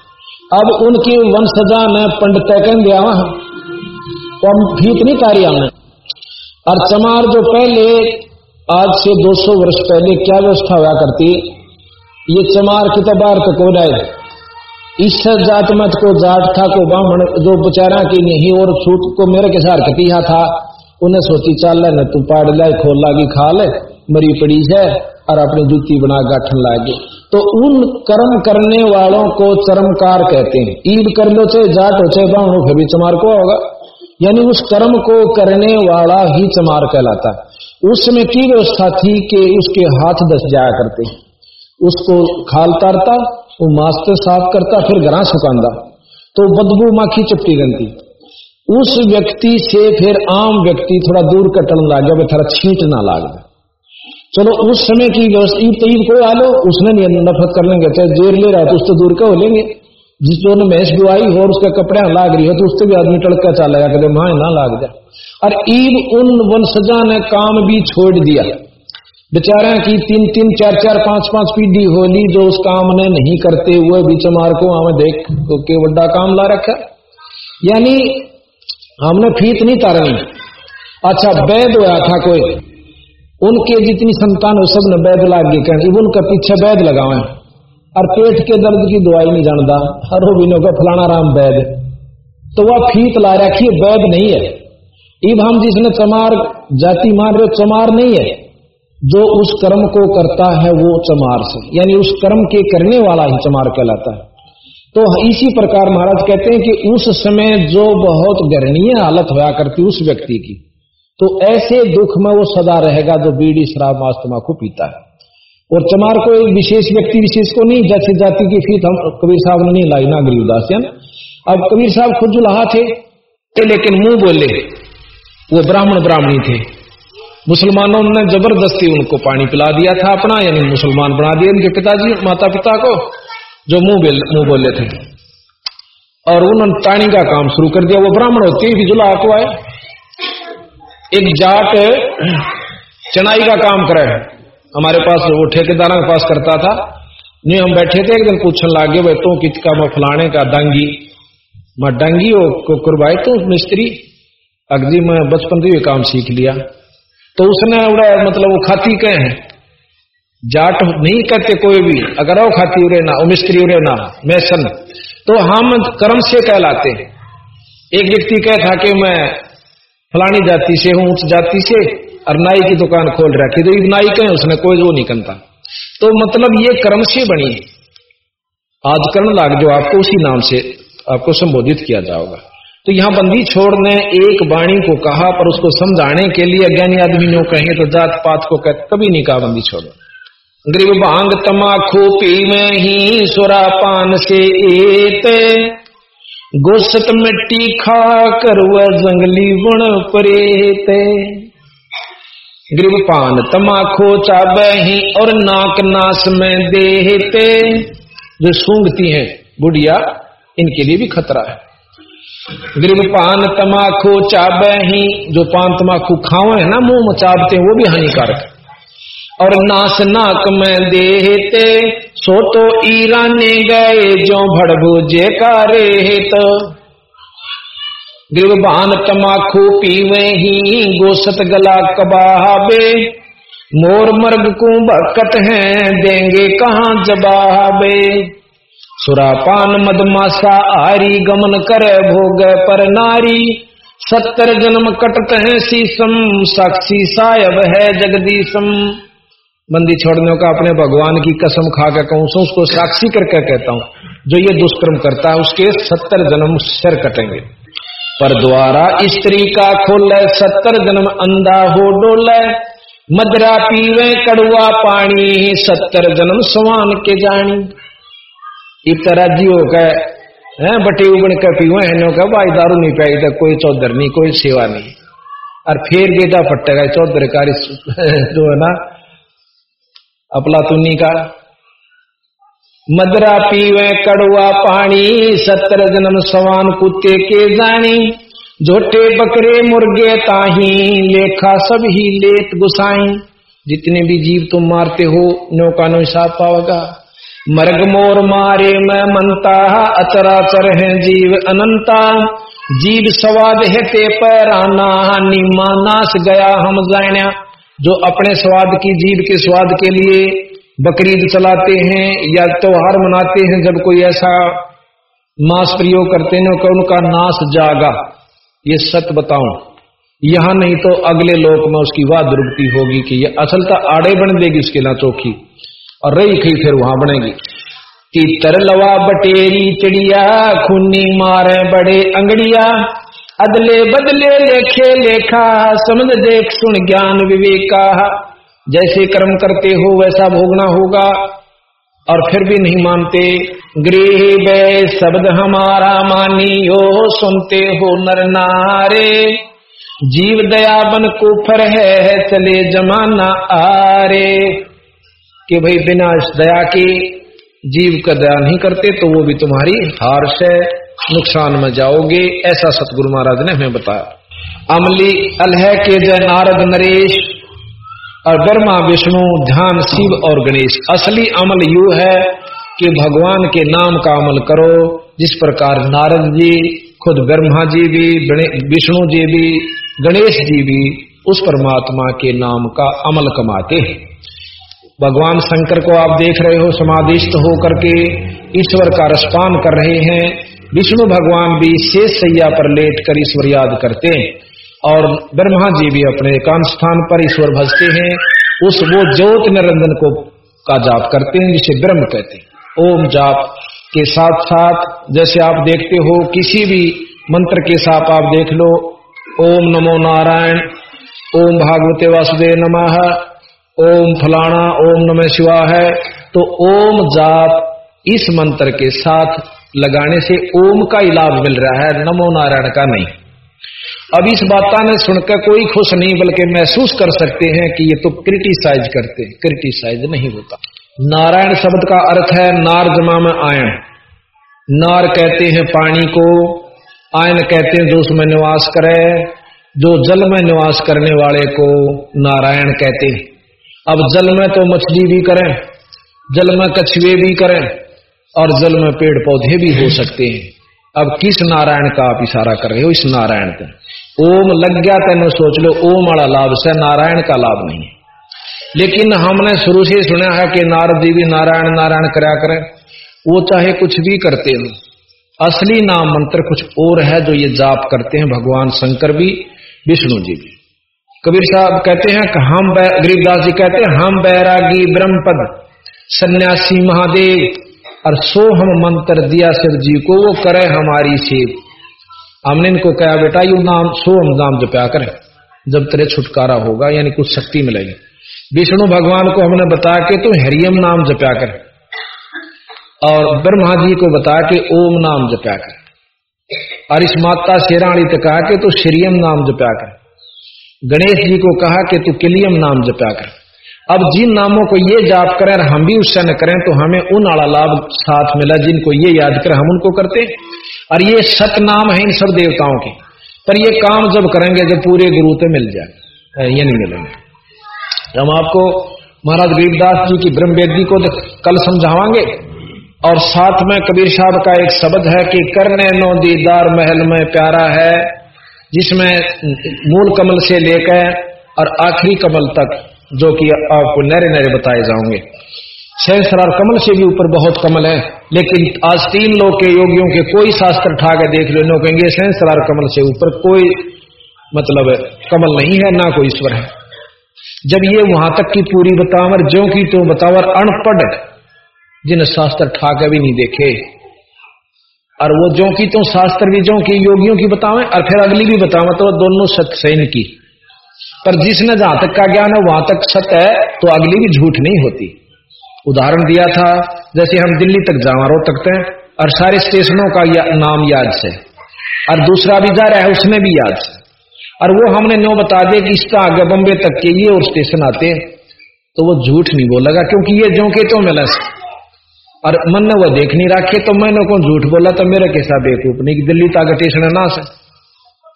[SPEAKER 2] अब उनके वंशजा ने पंडित कह दिया वहाँ तो हम फीत नहीं तारी हमने। और चमार जो पहले आज से 200 वर्ष पहले क्या व्यवस्था हुआ करती? ये चमार की तबार तो को जाए इस जात मत को जाट था को, ब्राह्मण जो बेचारा की नहीं, और छूट को मेरे के साथ कतिया था। उन्हें सोची, चाल न, तू पाड़ लाए खोल लागी, खा ले, मरी पड़ी है, और अपनी जूती बना गाठन लागे। तो उन कर्म करने वालों को चरमकार कहते हैं। ईद कर लो, चाहे जाट हो, चाहे बाण हो, फिर भी चमार को होगा। यानी उस कर्म को करने वाला ही चमार कहलाता। है उस समय की व्यवस्था थी कि उसके हाथ दस जाया करते। उसको खाल तारता, वो मास्टर साफ़ करता, फिर घरा सुखांदा। तो बदबू माखी चपटी रहती उस व्यक्ति से फिर आम व्यक्ति थोड़ा दूर कटन लग गया थोड़ा छींट ना लाग चलो, उस समय की व्यवस्था कोई आ लो, उसने नहीं नफरत कर लेंगे, चाहे जेर ले रहा है तो उससे दूर का हो लेंगे। जिस जो ने भैंस बुआई हो उसके कपड़े लाग रही है तो उससे भी आदमी टड़का चला गया कहते, माँ ना लाग जाए और ईब उन वंशजा ने काम भी छोड़ दिया। बेचारा की तीन तीन, चार चार, पाँच पाँच पीढ़ी होली जो उस काम ने नहीं करते हुए भी चमार को हमें देख तो के बड़ा काम ला रखा। यानी हमने फीत नहीं तारनी। अच्छा वैद हुआ था कोई। उनके जितनी संतान हो, सबने वैद लाग गई उनका पीछे वैद लगावे। और पेट के दर्द की दवाई नहीं जानता। हर हो बिनो का फलाना राम वैद तो वह फीत ला रखी वैद नहीं है। इब हम जिसने चमार, जाति मान रहे चमार नहीं है। जो उस कर्म को करता है वो चमार से। यानी उस कर्म के करने वाला ही चमार कहलाता है। तो इसी प्रकार महाराज कहते हैं कि उस समय जो बहुत गर्णीय हालत हुआ करती उस व्यक्ति की तो ऐसे दुख में वो सदा रहेगा जो बीड़ी, शराब मास तमाकू पीता है। और चमार को एक विशेष व्यक्ति विशेष को नहीं जैसे जाति की फीत हम, कबीर साहब ने नहीं लाई ना गरीबदास अब कबीर साहब खुद जुलाहा थे लेकिन मुँह बोले। वो ब्राह्मण ब्राह्मणी थे। मुसलमानों ने ज़बरदस्ती उनको पानी पिला दिया था अपना, यानी मुसलमान बना दिया उनके पिताजी माता पिता को, जो मुँह मुँह बोले थे। और उन्होंने टाणी का काम शुरू कर दिया। वो ब्राह्मण होते ही जुला को आए। एक जाट, चनाई का काम करे। हमारे पास वो ठेकेदार के पास करता था। नहीं, हम बैठे थे, एक दिन पूछने लगे, भाई तो कितका मैं फलाने का डंगी मैं डंगी हो कुरबाई तो मिस्त्री? अगदी मैं बचपन से काम सीख लिया। तो उसने उड़ा मतलब वो खाती कहे हैं? जाट नहीं कहते कोई भी। अगर वो खाती उड़े ना मिस्त्री उड़े ना मैसन तो हम कर्म से कहलाते हैं। एक व्यक्ति कह था कि मैं फलानी जाति से हूँ उस जाति से। और नाई की दुकान खोल रखी तो नाई कहे उसने कोई वो नहीं करता। तो मतलब ये कर्म से बनी आज कर्ण लाग जो आपको उसी नाम से आपको संबोधित किया जाएगा। तो यहाँ बंदी छोड़ने, एक वाणी को कहा, पर उसको समझाने के लिए अज्ञानी आदमी ने कहे तो जात पात को कहते कभी नहीं कहा बंदी छोड़ो। ग्रीव भाँग तमाखू पी में ही सुरा पान से एते। गुस्सत मिट्टी खा कर वह जंगली बुण परेते। ग्रीव पान तमाखो चाब ही और नाक नाश में देते जो सूंघती हैं बुढ़िया, इनके लिए भी खतरा है। ग्रीब पान तमाखू चाबे ही जो पान तमाखू खावे है ना, मुँह में चाबते वो भी हानिकारक है। और नास नाक में देते सो तो ईराने गए जो भड़भुजे का रेत। गिरबान तमाखू पीवे ही गोसत गला कबाबे। मोर मर्ग को बरकत है, देंगे कहाँ जबाबे सुरापान मदमासा आरी गमन कर भोग पर नारी। सत्तर जन्म कटत है शीसम साक्षी सायब है जगदीशम। बंदी छोड़ने का अपने भगवान की कसम खा के कहूँ, सो उसको साक्षी करके कहता हूँ। जो ये दुष्कर्म करता है, उसके सत्तर जन्म सिर कटेंगे। पर द्वारा स्त्री का खोल सत्तर जन्म अंधा हो डोल। मदरा पीवे कड़ुआ पानी सत्तर जन्म सवान के जानी इतराजी हो गए हैं, बटे उगण के पीवे है का भाई दारू नहीं पाई तो कोई चौधर नहीं, कोई सेवा नहीं। और फिर बेटा फटेगा चौधर कारी जो है ना अपला तुन्नी का। मदरा पीवे कड़ुआ पानी सत्तर जन्म सवान कुत्ते के जानी। झोटे बकरे मुर्गे ताही, लेखा सब ही लेत गुसाई। जितने भी जीव तुम मारते हो, नौका नो हिसाब पाओगा मर्ग मोर मारे मैं मनता, अचराचर है जीव अनंता। जीव स्वाद है ते पैराना, निमा नाश गया हम जाण्या जो अपने स्वाद की, जीव के स्वाद के लिए बकरीद चलाते हैं या त्योहार मनाते हैं, जब कोई ऐसा मांस प्रयोग करते हैं कि उनका नाश जागा। ये सत बताऊँ, यहाँ नहीं तो अगले लोक में उसकी वाह दुर्गति होगी कि ये असलता आड़े बन देगी उसके ना चौकी और रही खी फिर वहाँ बनेगी। तीतर लवा बटेरी चिड़िया, खूनी मारे बड़े अंगड़िया, अदले बदले लेखे लेखा, समझ देख सुन ज्ञान विवेका। जैसे कर्म करते हो वैसा भोगना होगा। और फिर भी नहीं मानते, गृह बे शब्द हमारा मानियो, सुनते हो नर नारे। जीव दया बन कुफर है, चले जमाना आरे। कि भाई बिना इस दया के जीव का दया नहीं करते तो वो भी तुम्हारी हार से नुकसान में जाओगे, ऐसा सतगुरु महाराज ने हमें बताया। अमली अलह के जय नारद नरेश। और ब्रह्मा, विष्णु, ध्यान, शिव और गणेश। असली अमल यू है कि भगवान के नाम का अमल करो, जिस प्रकार नारद जी, खुद ब्रह्मा जी भी विष्णु जी भी, गणेश जी भी उस परमात्मा के नाम का अमल कमाते हैं। भगवान शंकर को आप देख रहे हो समाधिष्ट होकर के ईश्वर का रसपान कर रहे हैं। विष्णु भगवान भी शेष सैया पर लेट कर ईश्वर याद करते हैं। और ब्रह्मा जी भी अपने एकांत स्थान पर ईश्वर भजते हैं। उस वो ज्योत निरंजन को का जाप करते हैं, जिसे ब्रह्म कहते हैं। ओम जाप के साथ साथ जैसे आप देखते हो, किसी भी मंत्र के साथ आप देख लो। ओम नमो नारायण, ओम भागवते वासुदेव नमः, ओम फलाना, ओम नमः शिवा है तो ओम जाप इस मंत्र के साथ लगाने से ओम का ही लाभ मिल रहा है, नमो नारायण का नहीं। अब इस बात ने सुनकर कोई खुश नहीं, बल्कि महसूस कर सकते हैं कि ये तो क्रिटिसाइज करते हैं। क्रिटिसाइज नहीं होता। नारायण शब्द का अर्थ है, नार जमा में आयन नार कहते हैं, पानी को। आयन कहते हैं, जो उसमें निवास करे। जो जल में निवास करने वाले को नारायण कहते हैं। अब जल में तो मछली भी करें, जल में कछुए भी करें, और जल में पेड़ पौधे भी हो सकते हैं। अब किस नारायण का आप इशारा कर रहे हो? इस नारायण का। ओम लग गया तेन सोच लो, ओम वाला लाभ से नारायण का लाभ नहीं है। लेकिन हमने शुरू से सुना है कि नारद जी भी नारायण नारायण कराया करें। वो चाहे कुछ भी करते हो। असली नाम मंत्र कुछ और है जो ये जाप करते हैं भगवान शंकर भी, विष्णु जी भी। कबीर साहब कहते हैं कि हम गरीबदास जी कहते हैं, हम बैरागी ब्रह्मपद, सन्यासी महादेव और सो हम मंत्र दिया सिर जी को, वो करे हमारी सेव। हमने इनको कहा, बेटा, यू नाम सोम नाम जपया करें, जब तेरे छुटकारा होगा, यानी कुछ शक्ति मिलेगी। विष्णु भगवान को हमने बताया कि तू हरियम नाम जपया कर। और ब्रह्मा जी को बताया कि ओम नाम जपया कर। और इस माता शेराणी ने कहा कि तू श्रीयम नाम जपया कर। गणेश जी को कहा कि तू किलियम नाम जपया कर। अब जिन नामों को ये जाप करें और हम भी उससे न करें तो हमें उन आड़ा लाभ साथ मिला जिनको ये याद कर, हम उनको करते। और ये सत नाम है इन सब देवताओं के। पर ये काम जब करेंगे, जब पूरे गुरु तो मिल जाए ये नहीं मिलेंगे। हम आपको महाराज गरीबदास जी की, ब्रह्मवेदी को कल समझावांगे। और साथ में कबीर साहब का एक शब्द है कि करने नो दीदार महल में प्यारा है, जिसमें मूल कमल से लेकर और आखिरी कमल तक, जो कि आपको नरे नरे बताए जाओगे सहस्रार कमल से भी ऊपर बहुत कमल है। लेकिन आज तीन लोग के योगियों के कोई शास्त्र ठा के देख लो कहेंगे सहस्रार कमल से ऊपर कोई मतलब कमल नहीं है, ना कोई ईश्वर है। जब ये वहाँ तक की पूरी बतावर जो की तो बतावर अनपढ़ जिन शास्त्र ठा के भी नहीं देखे। और वो जो की तो शास्त्र भी जो की योगियों की बतावे, और फिर अगली भी बतावे तो दोनों सत्य की पर जिसने जहाँ तक का ज्ञान है, वहाँ तक सत्य है तो अगली भी झूठ नहीं होती। उदाहरण दिया था जैसे हम दिल्ली तक जावा रोड तकते हैं और सारे स्टेशनों का या, नाम याद से और दूसरा भी जा रहा है उसमें भी याद से। और वो हमने नो बता दिया कि इसका आगे बम्बे तक के ये और स्टेशन आते तो वो झूठ नहीं बोलेगा क्योंकि ये जो के तो मिला और मन ने वो देख नहीं रखे तो मैंने कौन झूठ बोला तो मेरे कैसा बेकूफ नहीं कि दिल्ली तक स्टेशन है ना से।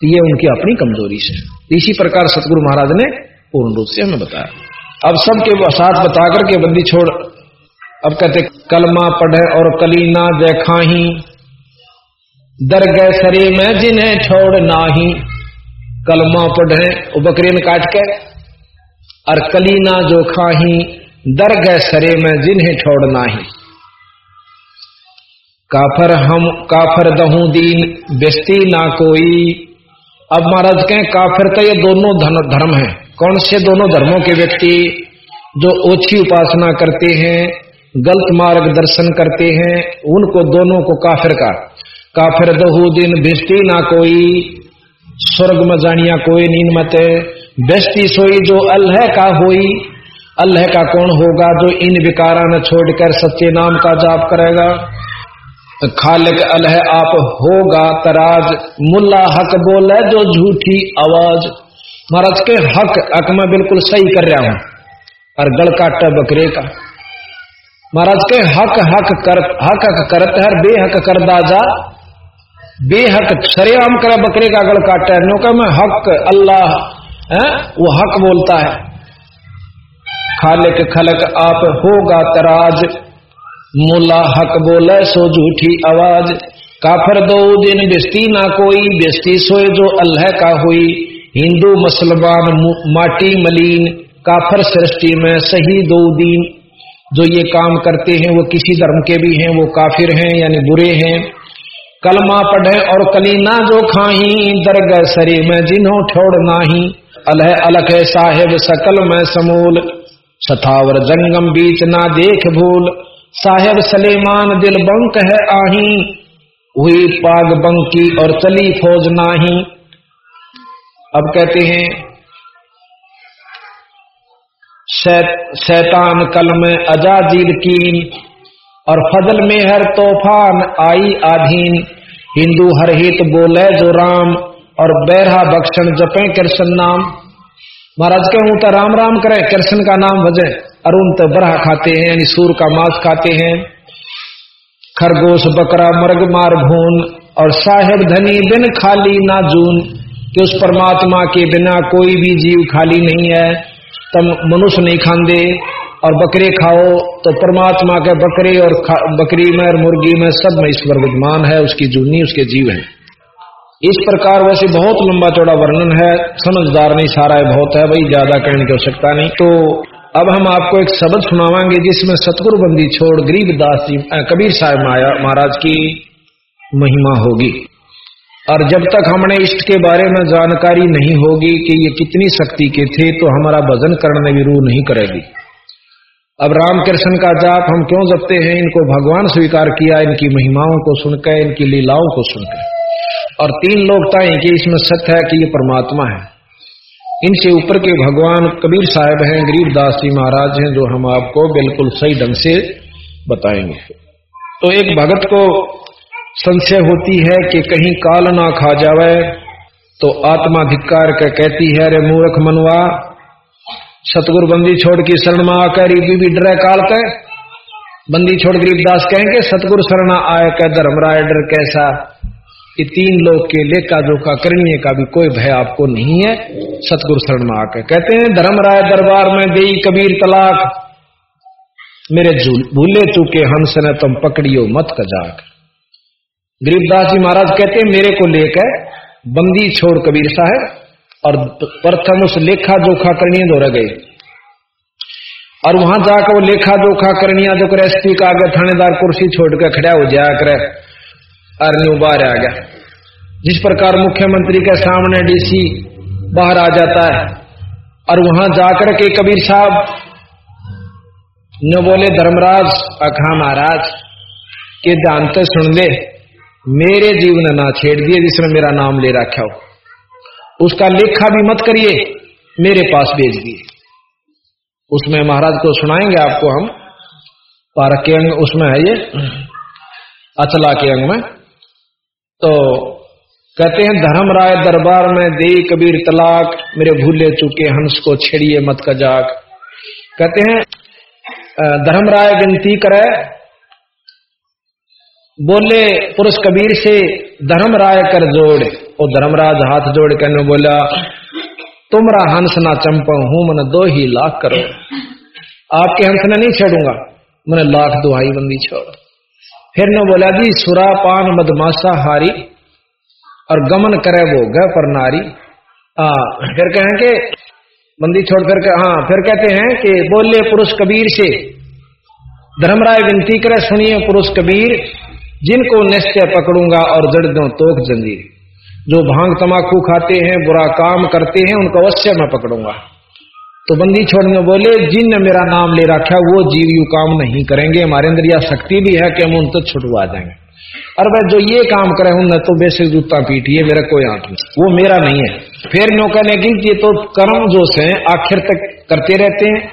[SPEAKER 2] तो ये उनकी अपनी कमज़ोरी से। इसी प्रकार सतगुरु महाराज ने पूर्ण रूप से हमें बताया। अब सबके साथ बता करके बंदी छोड़ अब कहते, कलमा पढ़े और कलीना ही दर गए सरे में जिन्हें छोड़ नाही। कलमा पढ़े, वो बकरीन काट के, और कलीना जो खाही दर गए सरे में जिन्हें छोड़ नाही। काफर हम, काफर दहू दीन, बेस्ती ना कोई। अब महाराज कहें, काफिर तो ये दोनों धर्म है। कौन से दोनों धर्मों के व्यक्ति जो ओछी उपासना करते हैं? गलत मार्ग दर्शन करते हैं, उनको दोनों को काफिर का। काफिर दहू दिन भिस्ती ना कोई, स्वर्ग में जानिया कोई नींद मत बेस्ती सोई जो अल्लाह का होई, अल्लाह का कौन होगा जो इन विकारा न छोड़कर सच्चे नाम का जाप करेगा? खालिक अल्लाह आप होगा तराज, मुल्ला हक बोले जो झूठी आवाज़। महाराज के हक हक में बिल्कुल सही कर रहा हूँ और गल काटा बकरे का। महाराज के हक हक कर, हक हक करत है बेहक कर दाजा। बेहक शरेआम करे बकरे का गल काटे। नो का मैं हक, अल्लाह, है? वो हक बोलता है। खालिक खलक आप होगा तराज। मुला हक बोले सो झूठी आवाज़। काफर दो दिन बेस्ती ना कोई, बेस्ती सोए जो अल्लाह का हुई। हिंदू, मुसलमान माटी मलीन। काफर सृष्टि में सही दो दिन। जो ये काम करते हैं, वो किसी धर्म के भी हैं, वो काफिर हैं, यानी बुरे हैं। कलमा पढ़े और कलीना जो खाही दरग सरी में जिन्हों ठोड़ नाही। अलह अलख साहेब सकल में समूल, सथावर जंगम बीच ना देख भूल। साहेब सलेमान दिल बंक है आही, हुई पाग बंकी और चली फौज नाही। अब कहते हैं शैतान कल में अजाजील कीन, और फजल में हर तूफ़ान आई आधीन। हिंदू हर हित बोले जो राम, और बैरा बख्शन जपे कृष्ण नाम। महाराज कहूँ तो राम राम करे, कृष्ण का नाम भजे अरुण तो बरहा खाते हैं, यानी सूर का मांस खाते हैं। खरगोश, बकरा, मर्ग, मार, भून, और साहेब धनी बिन खाली ना जून, कि उस परमात्मा के बिना कोई भी जीव खाली नहीं है। तम मनुष्य नहीं खाते और बकरे खाओ तो परमात्मा के बकरे और बकरी में और मुर्गी में सब में ईश्वर विद्यमान है, उसकी जूनी उसके जीव है। इस प्रकार वैसे बहुत लंबा चौड़ा वर्णन है, समझदार नहीं, सारा है बहुत है, भाई, ज़्यादा कहने की आवश्यकता नहीं। तो अब हम आपको एक शब्द सुनावांगे जिसमें सतगुरु बंदी छोड़ गरीब दास जी कबीर साहब महाराज की महिमा होगी। और जब तक हमने इष्ट के बारे में जानकारी नहीं होगी कि ये कितनी शक्ति के थे तो हमारा भजन करने भी रूह नहीं करेगी। अब रामकृष्ण का जाप हम क्यों जपते हैं, इनको भगवान स्वीकार किया, इनकी महिमाओं को सुनकर, इनकी लीलाओं को सुनकर। और तीन लोग ताए कि इसमें सत्य है कि ये परमात्मा है। इनसे ऊपर के भगवान कबीर साहब हैं गरीबदास जी महाराज हैं, जो हम आपको बिल्कुल सही ढंग से बताएँगे। तो एक भगत को संशय होती है कि कहीं काल ना खा जावे तो आत्मा धिक्कार के कहती है रे मूर्ख मनवा सतगुरु बंदी छोड़ की शरण में आकर भी डरे काल के बंदी छोड़ गरीबदास कहेंगे, सतगुरु शरण आय के धर्मराय डर कैसा? ये तीन लोग के लेखा जोखा करने का भी कोई भय आपको नहीं है। सतगुरु शरण में आकर कहते हैं, धर्मराय दरबार में दे कबीर तलाक, मेरे भूले चूके हंस ने तुम पकड़ियो मत कजाक। गरीबदास जी महाराज कहते हैं, मेरे को लेकर बंदी छोड़ कबीर साहब, और प्रथम उस लेखा जोखा करनी दो गए और वहाँ जाकर वो लेखा जोखा करनिया जो कर एसपी का आगे थानेदार कुर्सी छोड़ कर खड़ा हो जाया करे अरन्यू बाहर आ गया। जिस प्रकार मुख्यमंत्री के सामने डीसी बाहर आ जाता है, और वहाँ जाकर के कबीर साहब, न बोले धर्मराज, अखा महाराज, के जानते सुन ले। मेरे जीवन ना छेड़ दिए जिसने मेरा नाम ले रखा हो। उसका लेखा भी मत करिए, मेरे पास भेज दिए। उसमें महाराज को सुनाएँगे आपको हम, पारक के अंग उसमें है ये, अचला के अंग में। तो कहते हैं, धर्म राय दरबार में दे कबीर तलाक, मेरे भूले चुके हंस को छेड़िए मत का जाग कहते हैं धर्म राय विनती करे बोले पुरुष कबीर से धर्म राय कर जोड़। और धर्मराज हाथ जोड़ कर बोला तुमरा हंस ना चंपा हूँ मन दो ही लाख करो आपके हंस ने नहीं छेड़ूँगा मैंने लाख दुहाई बंदी छोड़ फिर ने बोला जी सुरा पान मदमाशा हारी और गमन करे वो ग पर नारी। आ, फिर कहेंगे बंदी छोड़ फिर हाँ फिर कहते हैं कि बोले पुरुष कबीर से धर्मराय विनती करे सुनिए पुरुष कबीर जिनको निश्चय पकड़ूँगा और जड़ दो तोक जंजीर। जो भाँग तमाकू खाते हैं, बुरा काम करते हैं, उनको अवश्य मैं पकड़ूँगा। तो बंदी छोड़ने बोले, जिन ने मेरा नाम ले रखा, वो जीव यू काम नहीं करेंगे। हमारे अंदर यह शक्ति भी है कि हम उन तक छुटवा जाएँगे और वह जो ये काम करे, उन तो बेसिक जूता पीटिए मेरा कोई आँख नहीं। वो मेरा नहीं है। फिर नो कहने की ये तो कर्म जो से आखिर तक करते रहते हैं।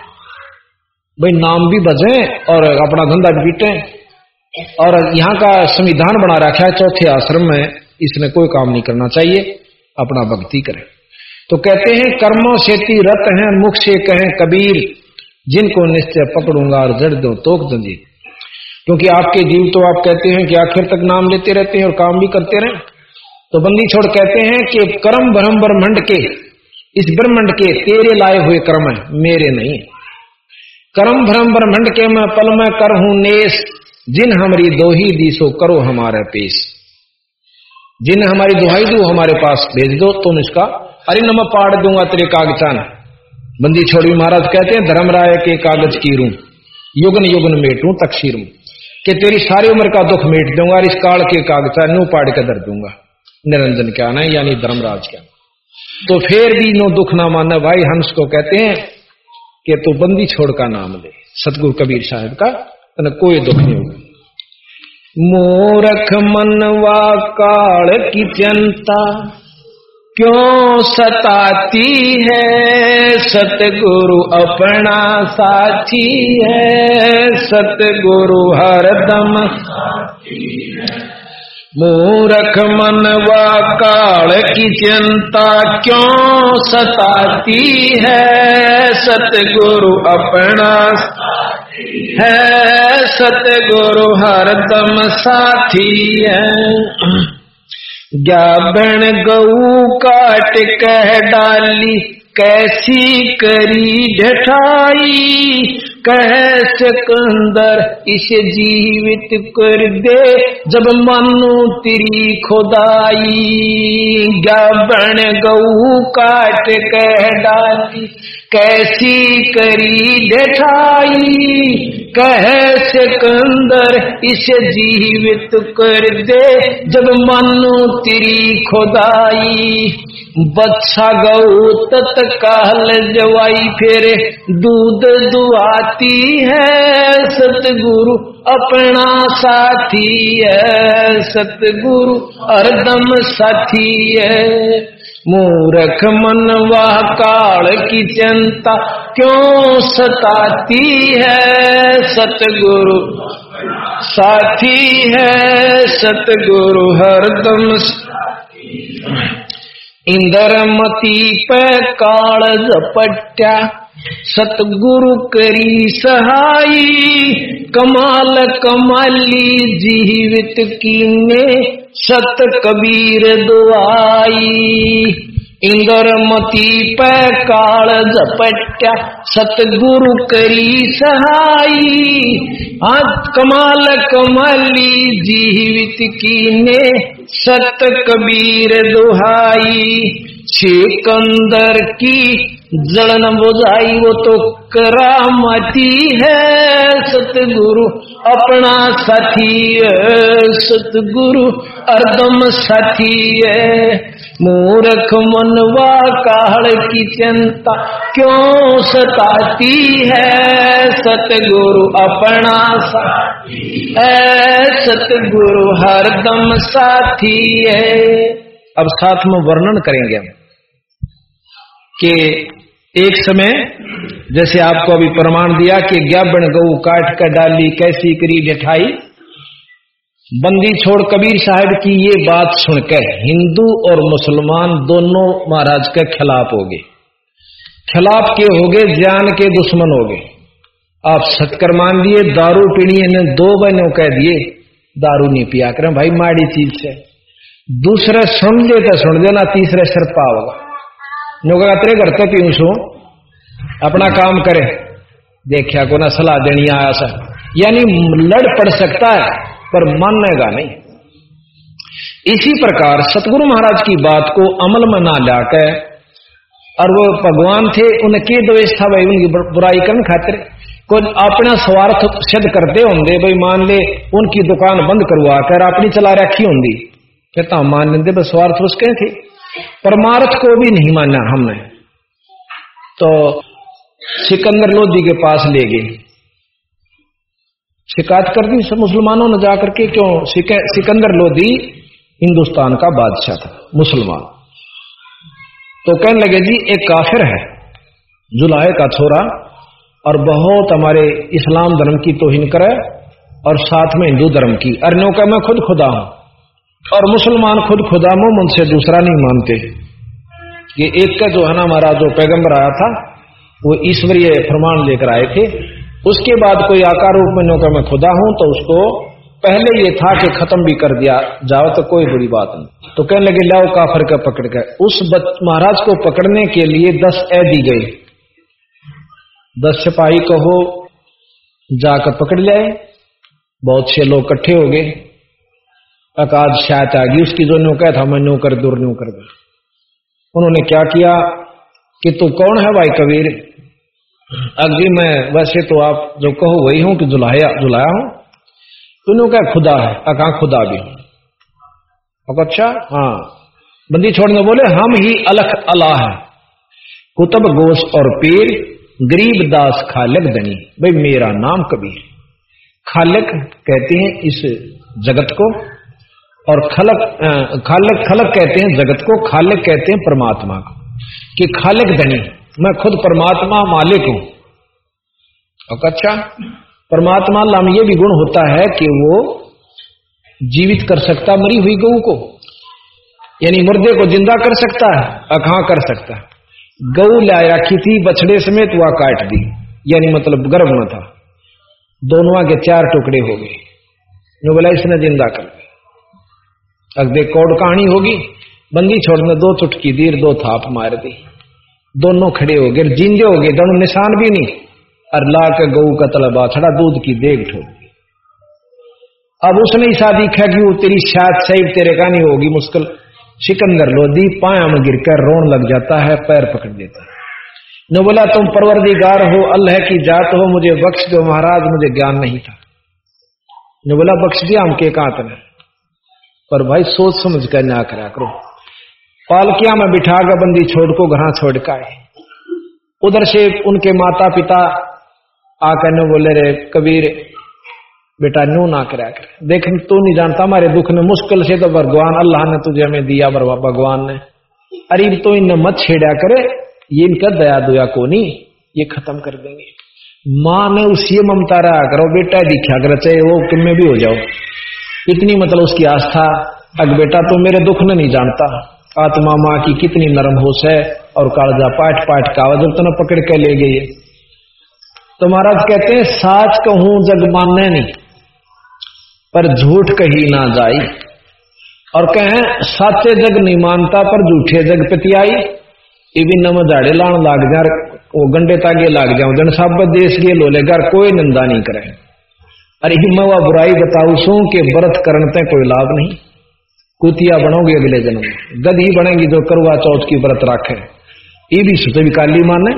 [SPEAKER 2] भाई नाम भी बजे और अपना धंधा भी पीटे। और यहाँ का संविधान बना रखा है, चौथे आश्रम में इसने कोई काम नहीं करना चाहिए, अपना भक्ति करे। तो कहते हैं, कर्मों से रत हैं, मुख से कहें कबीर, जिनको निश्चय पकड़ूँगा और जड़ दो, तोक जंजीर क्योंकि आपके जीव तो आप कहते हैं कि आखिर तक नाम लेते रहते हैं और काम भी करते रहे। तो बंदी छोड़ कहते हैं कि कर्म ब्रह्म ब्रह्मंड के, इस ब्रह्मंड के तेरे लाए हुए कर्म है, मेरे नहीं। कर्म भ्रम ब्रह्मंड के मैं पल में कर हूँ, नेस जिन हमारी दोही दी सो करो हमारे पेश। जिन हमारी दुहाई दो हमारे पास भेज दो, तुम इसका अरे न मैं पाड़ दूँगा तेरे कागचान बंदी छोड़ी महाराज कहते हैं, धर्मराय के कागज़ की रू युगन युगन मेटू, तकशीर। कि तेरी सारी उम्र का दुख मेट दूँगा इस काल के कागचा नू पाड़ के दर दूँगा। निरंजन क्या ना, यानी धर्मराज क्या तो फिर भी नो दुख ना माना भाई हंस को कहते हैं कि तू बंदी छोड़ का नाम ले, सतगुरु कबीर साहब का कोई दुख नहीं होगा मूरख मनवा काल की जनता क्यों सताती है सतगुरु अपना साथी है सतगुरु हरदम मूरख मनवा काल की चिंता क्यों सताती है सतगुरु अपना है सतगुरु हरदम साथी है। ग्याबन गऊ काट कह डाली, कैसी करी ढठाई कह सकंदर, इस जीवित कर दे, जब मनु तेरी खुदाई। ग्याबन गऊ काट कह डाली कैसी करी ढठाई कह सिकंदर, इसे जीवित कर दे, जब मनु तेरी खुदाई। बच्चा गौ तत्काल जवाई, फिर दूध दुआती है, सतगुरु अपना साथी है, सतगुरु हरदम साथी है। मूरख मनवा काल की चिंता क्यों सताती है सतगुरु? साथी है सतगुरु हरदम इंद्रमती पे काल झपट्या, सतगुरु करी सहाई, कमाल कमाली जीवित की ने सत कबीर दुआई। इंद्रमती पे काल झपट्या सतगुरु करी सहाई। हाथ कमाल कमाली, जीवित की ने सत कबीर दुहाई। सिकंदर की जलन बुझाई, वो तो करामती है सतगुरु। अपना है, सतगुरु अर्दम है। मूर्ख मनवा काल की चिंता क्यों सताती है? सतगुरु अपना साथी है, सतगुरु हरदम साथी है। अब साथ में वर्णन करेंगे हम कि एक समय, जैसे आपको अभी प्रमाण दिया कि ग्याबन गऊ काट कर डाली, कैसी करी जठाई। बंदी छोड़ कबीर साहब की ये बात सुनकर हिंदू और मुसलमान दोनों महाराज के खिलाफ हो गए। खिलाफ के हो गए, ज्ञान के दुश्मन हो गए। आप सत्कर मान दिए दारू पीनी ने दो बहनों कह दिए, दारू नहीं पिया करें, भाई माड़ी चीज़ से दूसरे सुन ले तो सुन देना तीसरे सिर पाओगा नुका तेरे घर तो पीऊ सो। अपना काम करे। देखा को ना सलाह देनी आया सा। यानी लड़ पड़ सकता है, पर मानेगा नहीं। इसी प्रकार सतगुरु महाराज की बात को अमल में ना लाकर और वो भगवान थे उन्हें उनके द्वेष था, भाई, उनकी बुराई करने खातिर। कोई अपना स्वार्थ सिद्ध करते होंगे, भाई, मान ले, उनकी दुकान बंद करवा कर अपनी चला रखी होंगी। फिर कहता मान लेंगे बस स्वार्थ उसके थे। परमार्थ को भी नहीं माना हमने। तो सिकंदर लोधी के पास ले गए। शिकायत कर दी सब मुसलमानों ने जाकर के, क्यों? सिकंदर लोधी हिंदुस्तान का बादशाह था, मुसलमान। तो कहने लगे, जी, एक काफिर है, जुलाहे का छोरा, और बहुत हमारे इस्लाम धर्म की तोहिन करे, और साथ में हिंदू धर्म की। अरनों का मैं खुद खुदा हूँ। और मुसलमान खुद खुदा मोमन से दूसरा नहीं मानते। ये एक का जो है ना हमारा जो पैगंबर आया था, वो ईश्वरीय प्रमाण लेकर आए थे। उसके बाद कोई आकार रूप में नौकर मैं खुदा हूँ तो उसको पहले ये था कि खत्म भी कर दिया जाओ तो कोई बुरी बात नहीं। तो कहने लगे, लाओ काफर का पकड़ कर। उस महाराज को पकड़ने के लिए दस ए दी गई। दस सिपाही कहो, जाकर पकड़ जाए बहुत से लोग इकट्ठे हो गए। अकाद शायद आ गई उसकी जो न्यू कहा था, मैं न्यू कर दूर न्यू कर उन्होंने क्या किया कि तू कौन है भाई कबीर? अभी मैं, वैसे तो आप जो कहो वही हूँ कि जुलाया जुलाया हूँ। तूने क्या खुदा है अका खुदा भी हूँ। अच्छा हाँ। बंदी छोड़ने बोले, हम ही अलख अला है। कुतब गोश और पीर, गरीब दास खालक दनी भाई मेरा नाम कबीर खालक कहते हैं इस जगत को और खलक खालक, खलक कहते हैं जगत को, खालक कहते हैं परमात्मा को। कि खालिक धनी, मैं खुद परमात्मा मालिक हूँ। और अच्छा परमात्मा लाम ये भी गुण होता है कि वो जीवित कर सकता, मरी हुई गऊ को। यानी मुर्दे को ज़िंदा कर सकता है, अखा कर सकता है। गऊ लाया थी बछड़े समेत वह काट दी। यानी मतलब गर्भ न था। दोनों के चार टुकड़े हो गए। बोला इसने ज़िंदा कर अब देख कौड़ कहानी होगी। बंदी छोड़ने दो चुटकी दीर, दो थाप मार दी। दोनों खड़े हो गए, जिंदे हो गए दोनों निशान भी नहीं। और ला के गऊ का तलबा छड़ा दूध की देख ठोक अब उसने ही शादी खा कि वो तेरी शायद सही तेरे का नहीं होगी मुश्किल। सिकंदर लोधी पाया में गिर कर रोन लग जाता है, पैर पकड़ देता है। न बोला, तुम परवरदिगार हो, अल्लाह की जात हो, मुझे बख्श दो, महाराज, मुझे ज्ञान नहीं था। न बोला, बख्श दिया हम के कांत ने पर भाई सोच समझ कर ना करा करो। पालकिया में बिठा कर बंदी छोड़ को घर छोड़ का है उधर से उनके माता पिता आकर ने बोले, रे कबीर, बेटा न्यू ना करा कर। देख, तू नहीं जानता हमारे दुख ने मुश्किल से तो भगवान, अल्लाह ने तुझे हमें दिया बरवा भगवान ने। अरे तो इन मत छेड़ा करे, ये इनका दया दुया को नहीं, ये खत्म कर देंगे। माँ ने उसी ममता रहा करो, बेटा दिखा कर चाहे वो किम भी हो जाओ। इतनी मतलब उसकी आस्था, अग बेटा तो मेरे दुख ने नहीं जानता। आत्मा माँ की कितनी नरम होश है और कालजा पाठ पाठ कावज तो न पकड़ के ले गई तो महाराज कहते हैं, साच कहूँ, जग मानने नहीं, पर झूठ कही ना जाई। और कहें, साचे जग नहीं मानता, पर झूठे जग पतियाई। ये भी नम झाड़े लाण लाग जा वो गंडे तागे लाग जाओ जन सब देश के लोले घर, कोई निंदा नहीं करे। अरे हिम व बुराई बताऊ सू के व्रत करने कोई लाभ नहीं। कुतिया बनोगे अगले जन्म गधी बनेगी जो करुआ चौथ की व्रत रखे। ये भी भी काली माने।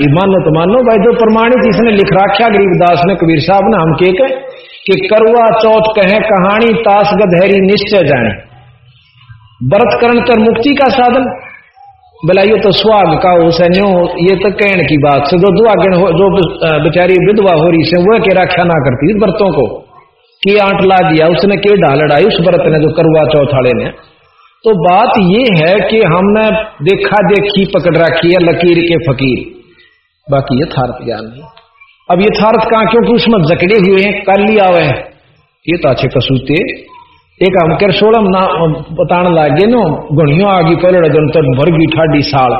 [SPEAKER 2] ये मानो तो मानो, भाई जो प्रमाणित इसने लिख रखा गरीबदास ने, कबीर साहब ने, हम के कि करुआ चौथ कहे, कहानी तास गधेरी निश्चय जाने व्रत करण कर मुक्ति का साधन। बोला ये तो स्वाग का हो ये तो कहने की बात से, जो दुआगण हो, जो बेचारी विधवा हो रही से वह के रक्षा ना करती व्रतों को। की आंट ला दिया, उसने के डाल डाई उस व्रत ने जो करुआ चौथाड़े ने। तो बात ये है कि हमने देखा देखी, पकड़ रखी है, लकीर के फकीर। बाकी यथार्थ ज्ञान नहीं। अब यथार्थ कहा, क्योंकि उसमें जकड़े हुए हैं, कल ही आवे हैं। ये तो अच्छे कसूते एक हम कर सोलम ना बताने लागे नो, गुणियों आगी पलड़ जन तो भर गई ठाडी साल।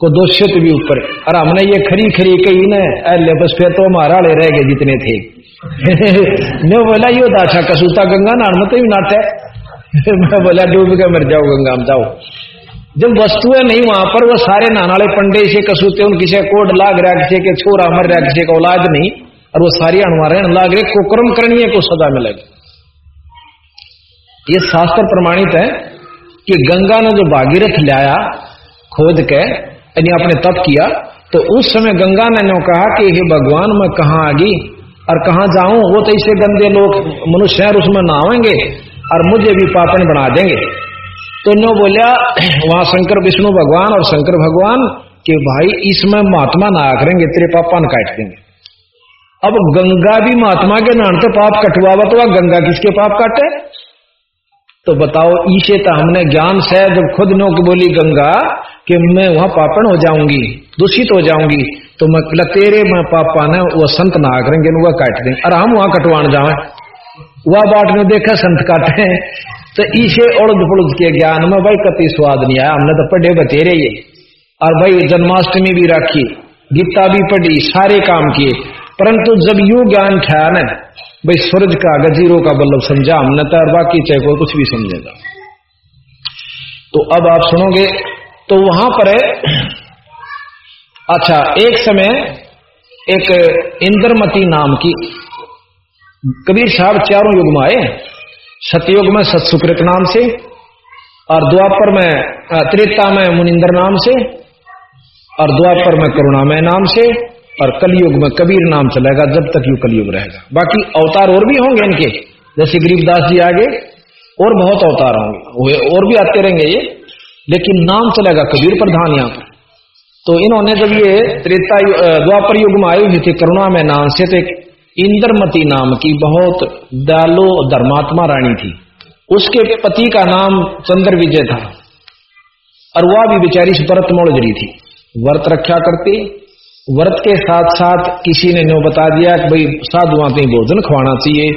[SPEAKER 2] को दोषित भी ऊपर। और हमने ये खरी खरी कही ने बस फिर तो हमारा रह गए जितने थे। [laughs] मैं बोला, यो दाछा कसूता गंगा नान मत ही नाट है [laughs] मैं बोला, डूब के मर जाओ गंगा में, जाओ। जब वस्तुएँ नहीं वहाँ पर, वो सारे नानाले पंडे से कसूते उन किसी कोड लाग रहा किसी के छोरा मर रहा किसी का औलाद नहीं, और वो सारी अणवारे लाग रहे, कुकर्म करनी है को सदा मिलेगी। ये शास्त्र प्रमाणित है कि गंगा ने जो भागीरथ लाया, खोद के, यानी अपने तप किया तो उस समय गंगा ने कहा कि हे भगवान, मैं कहा आ गई और कहा जाऊँ? वो तो ऐसे गंदे लोग, मनुष्य हैं उसमें नहावेंगे और मुझे भी पापन बना देंगे। तो नो बोलिया वहाँ शंकर विष्णु भगवान और शंकर भगवान कि भाई, इसमें महात्मा ना करेंगे, तेरे पापा न काट देंगे। अब गंगा भी महात्मा के नाम से पाप कटवावा तो गंगा किसके पाप काटे? तो बताओ, ईशे तो हमने ज्ञान से जब खुद नो की बोली गंगा कि मैं वहाँ पापन हो जाऊँगी, दूषित हो जाऊँगी तो मैं तेरे मैं पापा ने वो संत ना करेंगे वह काट देंगे और हम वहाँ कटवान जाए। वह बाट में देखा संत काटे तो ईशे उड़द पुड़द के ज्ञान में, भाई कति स्वाद नहीं आया, हमने तो पढ़े बतेरे ये। और भाई जन्माष्टमी भी रखी, गीता भी पढ़ी, सारे काम किए। परंतु जब यू ज्ञान था न भाई सूरज का गजीरों का बल्लभ समझा, हमने तो बाकी चाहे कोई कुछ भी समझेगा तो अब आप सुनोगे तो वहाँ पर अच्छा एक समय एक इंद्रमती नाम की कबीर साहब चारों युग में आए, सतयुग में सतसुकृत नाम से, और द्वापर में त्रेता में मुनिंदर नाम से, और द्वापर में करुणामय नाम से और कलयुग में कबीर नाम चलेगा, जब तक यू कलयुग रहेगा। बाकी अवतार और भी होंगे इनके। जैसे गरीबदास जी आगे, और बहुत अवतार होंगे। और भी आते रहेंगे ये, लेकिन नाम चलेगा कबीर प्रधान यहाँ पर। तो इन्होंने जब ये त्रेता द्वापर युग में आयु हुई थी, करुणा में नाम से तो इंद्रमती नाम की बहुत दयालु धर्मात्मा रानी थी। उसके पति का नाम चंद्र विजय था। और वह भी बेचारी व्रत मोड़ जरी थी। व्रत रक्षा करती व्रत के साथ साथ किसी ने नो बता दिया कि भाई साधुआ कहीं भोजन खवाना चाहिए।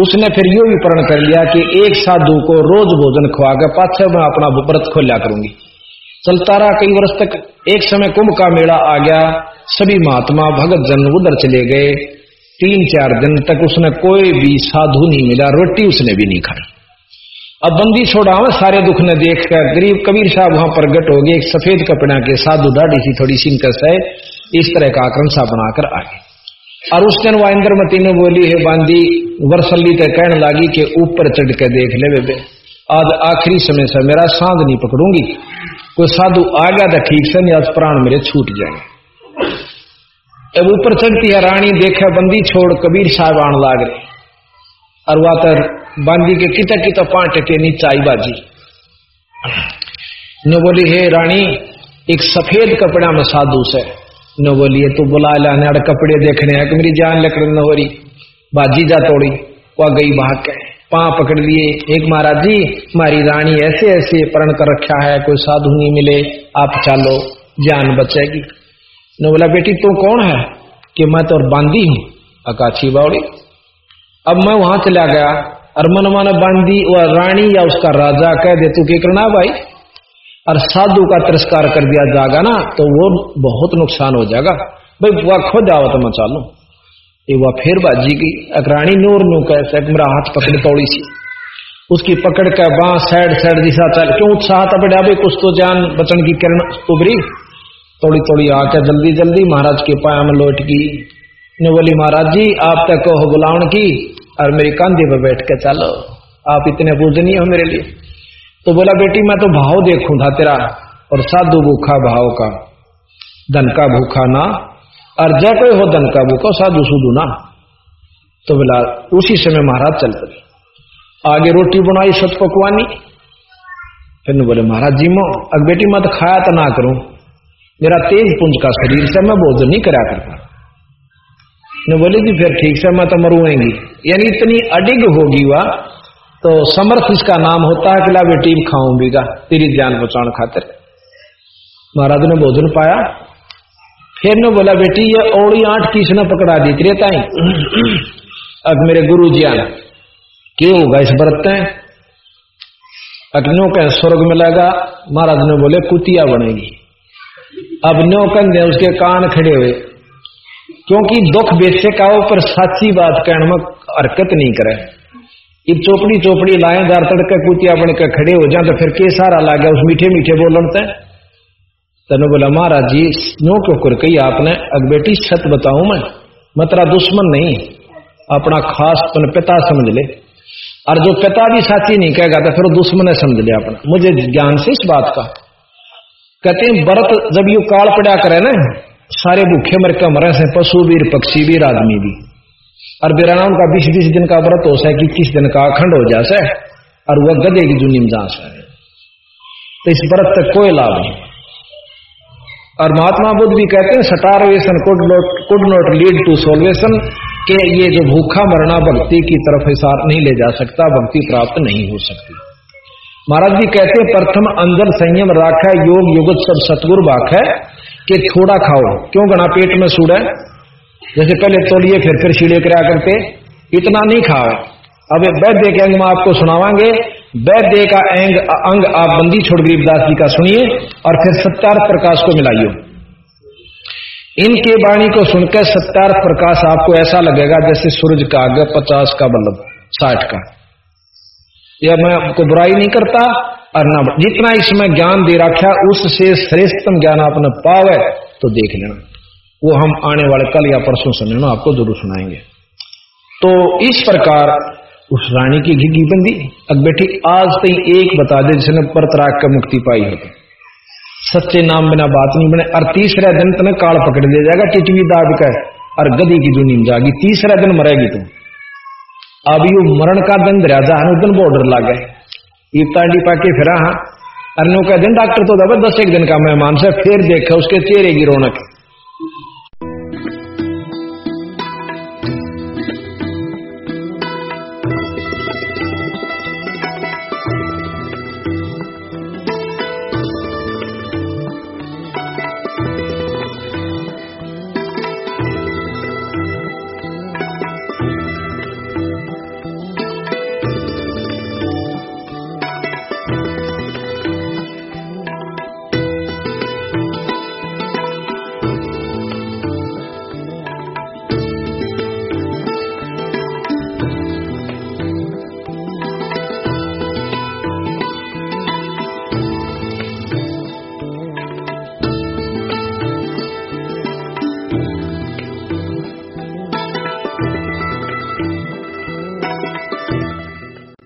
[SPEAKER 2] उसने फिर यो भी प्रण कर लिया कि एक साधु को रोज भोजन खवा के पाछे मैं अपना व्रत खोलिया करूँगी। चलता रहा कई वर्ष तक एक समय कुंभ का मेला आ गया। सभी महात्मा भगत जन उधर चले गए। तीन चार दिन तक उसने कोई भी साधु नहीं मिला, रोटी उसने भी नहीं खाई। अब बंदी छोड़ा सारे दुख ने देख कर गरीब कबीर साहब वहाँ प्रगट हो गए, एक सफ़ेद कपड़ा के साधु दाढ़ी सी थोड़ी सिंकस है इस तरह का आक्रम सा बनाकर आ गए। और उस दिन वो इंद्रमती ने बोली, है बांदी वर्षल्ली तक कहने लगी कि ऊपर चढ़ के देख ले बेबे। आज आखिरी समय से मेरा सांद नहीं पकड़ूँगी। कोई साधु आ गया था ठीक से, नहीं आज प्राण मेरे छूट जाएँगे। अब ऊपर चढ़ती है रानी, देखा बंदी छोड़ कबीर साहब आने लाग रहे। वह तर बांदी के किता किता के नीचे आई बाजी। ने बोली, हे रानी, एक सफ़ेद कपड़ा में साधु से। न बोलिए तू बुला लाने अड़ कपड़े देखने है कि मेरी जान लकड़ न हो रही बाजी जा तोड़ी, वह गई भाग के। पां पकड़ लिए, एक महाराज जी हमारी रानी ऐसे ऐसे प्रण कर रखा है, कोई साधु नहीं मिले, आप चालो, जान बचेगी। न बोला, बेटी, तू कौन है? कि मैं तो बांदी हूँ? अकाछी बावड़ी अब मैं वहाँ चला गया और मन मन बांदी वह रानी या उसका राजा कह दे तू क्या करना भाई, और साधु का तिरस्कार कर दिया जाएगा ना तो वो बहुत नुकसान हो जाएगा। भाई, वह खुद तो मैं चालू ये वह फिर बाजी की अकरानी नूर नू कैसे मेरा हाथ पकड़ तोड़ी सी। उसकी पकड़ का बां साइड साइड दिशा चल, क्यों उत्साह था बेटा भाई कुछ तो जान बचन की किरण उभरी। थोड़ी थोड़ी आके जल्दी जल्दी महाराज के पाया में लौट गई। ने बोली, महाराज जी, आप तक हो बुलावन की और मेरी कांधे पर बैठ के चलो। आप इतने पूजनीय हो मेरे लिए। तो बोला, बेटी, मैं तो भाव देखूँ था तेरा और साधु भूखा भाव का। धन का भूखा ना और जय कोई हो धन का भूखा, साधु सुधु ना। तो बोला, उसी समय महाराज चल पड़े। आगे रोटी बनाई सत पकवानी। फिर बोले, महाराज जी, मो अगर बेटी, मैं तो खाया तो ना करूँ। मेरा तेज पुंज का शरीर से मैं भोजन नहीं करा करता। ने बोली फिर ठीक से मैं तो मरुएँगी यानी इतनी अडिग होगी वह तो समर्थ इसका नाम होता है कि ला बेटी खाऊं बीगा तेरी जान बचाने खातिर। महाराज ने भोजन पाया। फिर ने बोला, बेटी, ये ओड़ी आठ किसने पकड़ा दी तेरे ताई? अब मेरे गुरु जी आना क्यों होगा इस व्रत अग्नियों का स्वर्ग मिलेगा महाराज ने बोले, कुतिया बनेगी। अब न्यो कंधे उसके कान खड़े हुए। क्योंकि दुख बेचे का ऊपर साची बात कहने में हरकत नहीं करे। इब चोपड़ी चोपड़ी लाए, दार तड़के कुतिया बन के खड़े हो जाए तो फिर के सारा ला गया उस मीठे मीठे बोलन बोलते तेने बोला, महाराज जी, नो क्यों कर कही आपने? अग बेटी सत बताऊ मैं मैं तेरा दुश्मन नहीं, अपना खास अपन पिता समझ ले। और जो पिता भी साची नहीं कहेगा तो फिर दुश्मन है समझ ले अपना। मुझे ज्ञान से इस बात का। कहते हैं भरत जब यू काल पड़ा करे ना सारे भूखे मर के मरे से पशु भी, पक्षी भी आदमी भी। और बिरानाम का बीस बीस दिन का व्रत हो सके किस दिन का अखंड हो जाए और वह गदे की जुनी में है तो इस व्रत तक कोई लाभ नहीं। और महात्मा बुद्ध भी कहते हैं starvation could not lead to salvation के ये जो भूखा मरना भक्ति की तरफ़ हिसार नहीं ले जा सकता, भक्ति प्राप्त नहीं हो सकती। महाराज जी कहते हैं, प्रथम अंदर संयम राखा, योग युगत सब सतगुरु बाख है कि थोड़ा खाओ। क्यों गणा पेट में सूड़ा जैसे पहले तोलिए, फिर फिर शीड़े करा करते इतना नहीं खाओ। अब वैद्य के अंग में आपको सुनावांगे। वैद्य का अंग अंग आप बंदी छोड़ गरीबदास जी का सुनिए और फिर सत्यार्थ प्रकाश को मिलाइयो। इनके वाणी को सुनकर सत्यार्थ प्रकाश आपको ऐसा लगेगा जैसे सूरज का आगे पचास का बल्ब साठ का। यह मैं आपको बुराई नहीं करता। और ना जितना इसमें ज्ञान दे रखा उससे श्रेष्ठतम ज्ञान आपने पावे तो देख लेना। वो हम आने वाले कल या परसों सुने आपको ज़रूर सुनाएँगे। तो इस प्रकार उस रानी की घिघी बंदी, अब बेटी, आज तई एक बता दे, जिसने परतराग का मुक्ति पाई होती। सच्चे नाम बिना बात नहीं बने, और तीसरा दिन तने काल पकड़ ले जाएगा, टिटवी दाब कर और गदी की जो नींद जागी तीसरा दिन मरेगी तुम अब यू मरण का दिन राजा दिन बॉर्डर ला डीपा के पाके फिरा हाँ। अरनों का दिन, डॉक्टर तो दबा दस एक दिन का मेहमान से फिर देखा, उसके चेहरे की रौनक।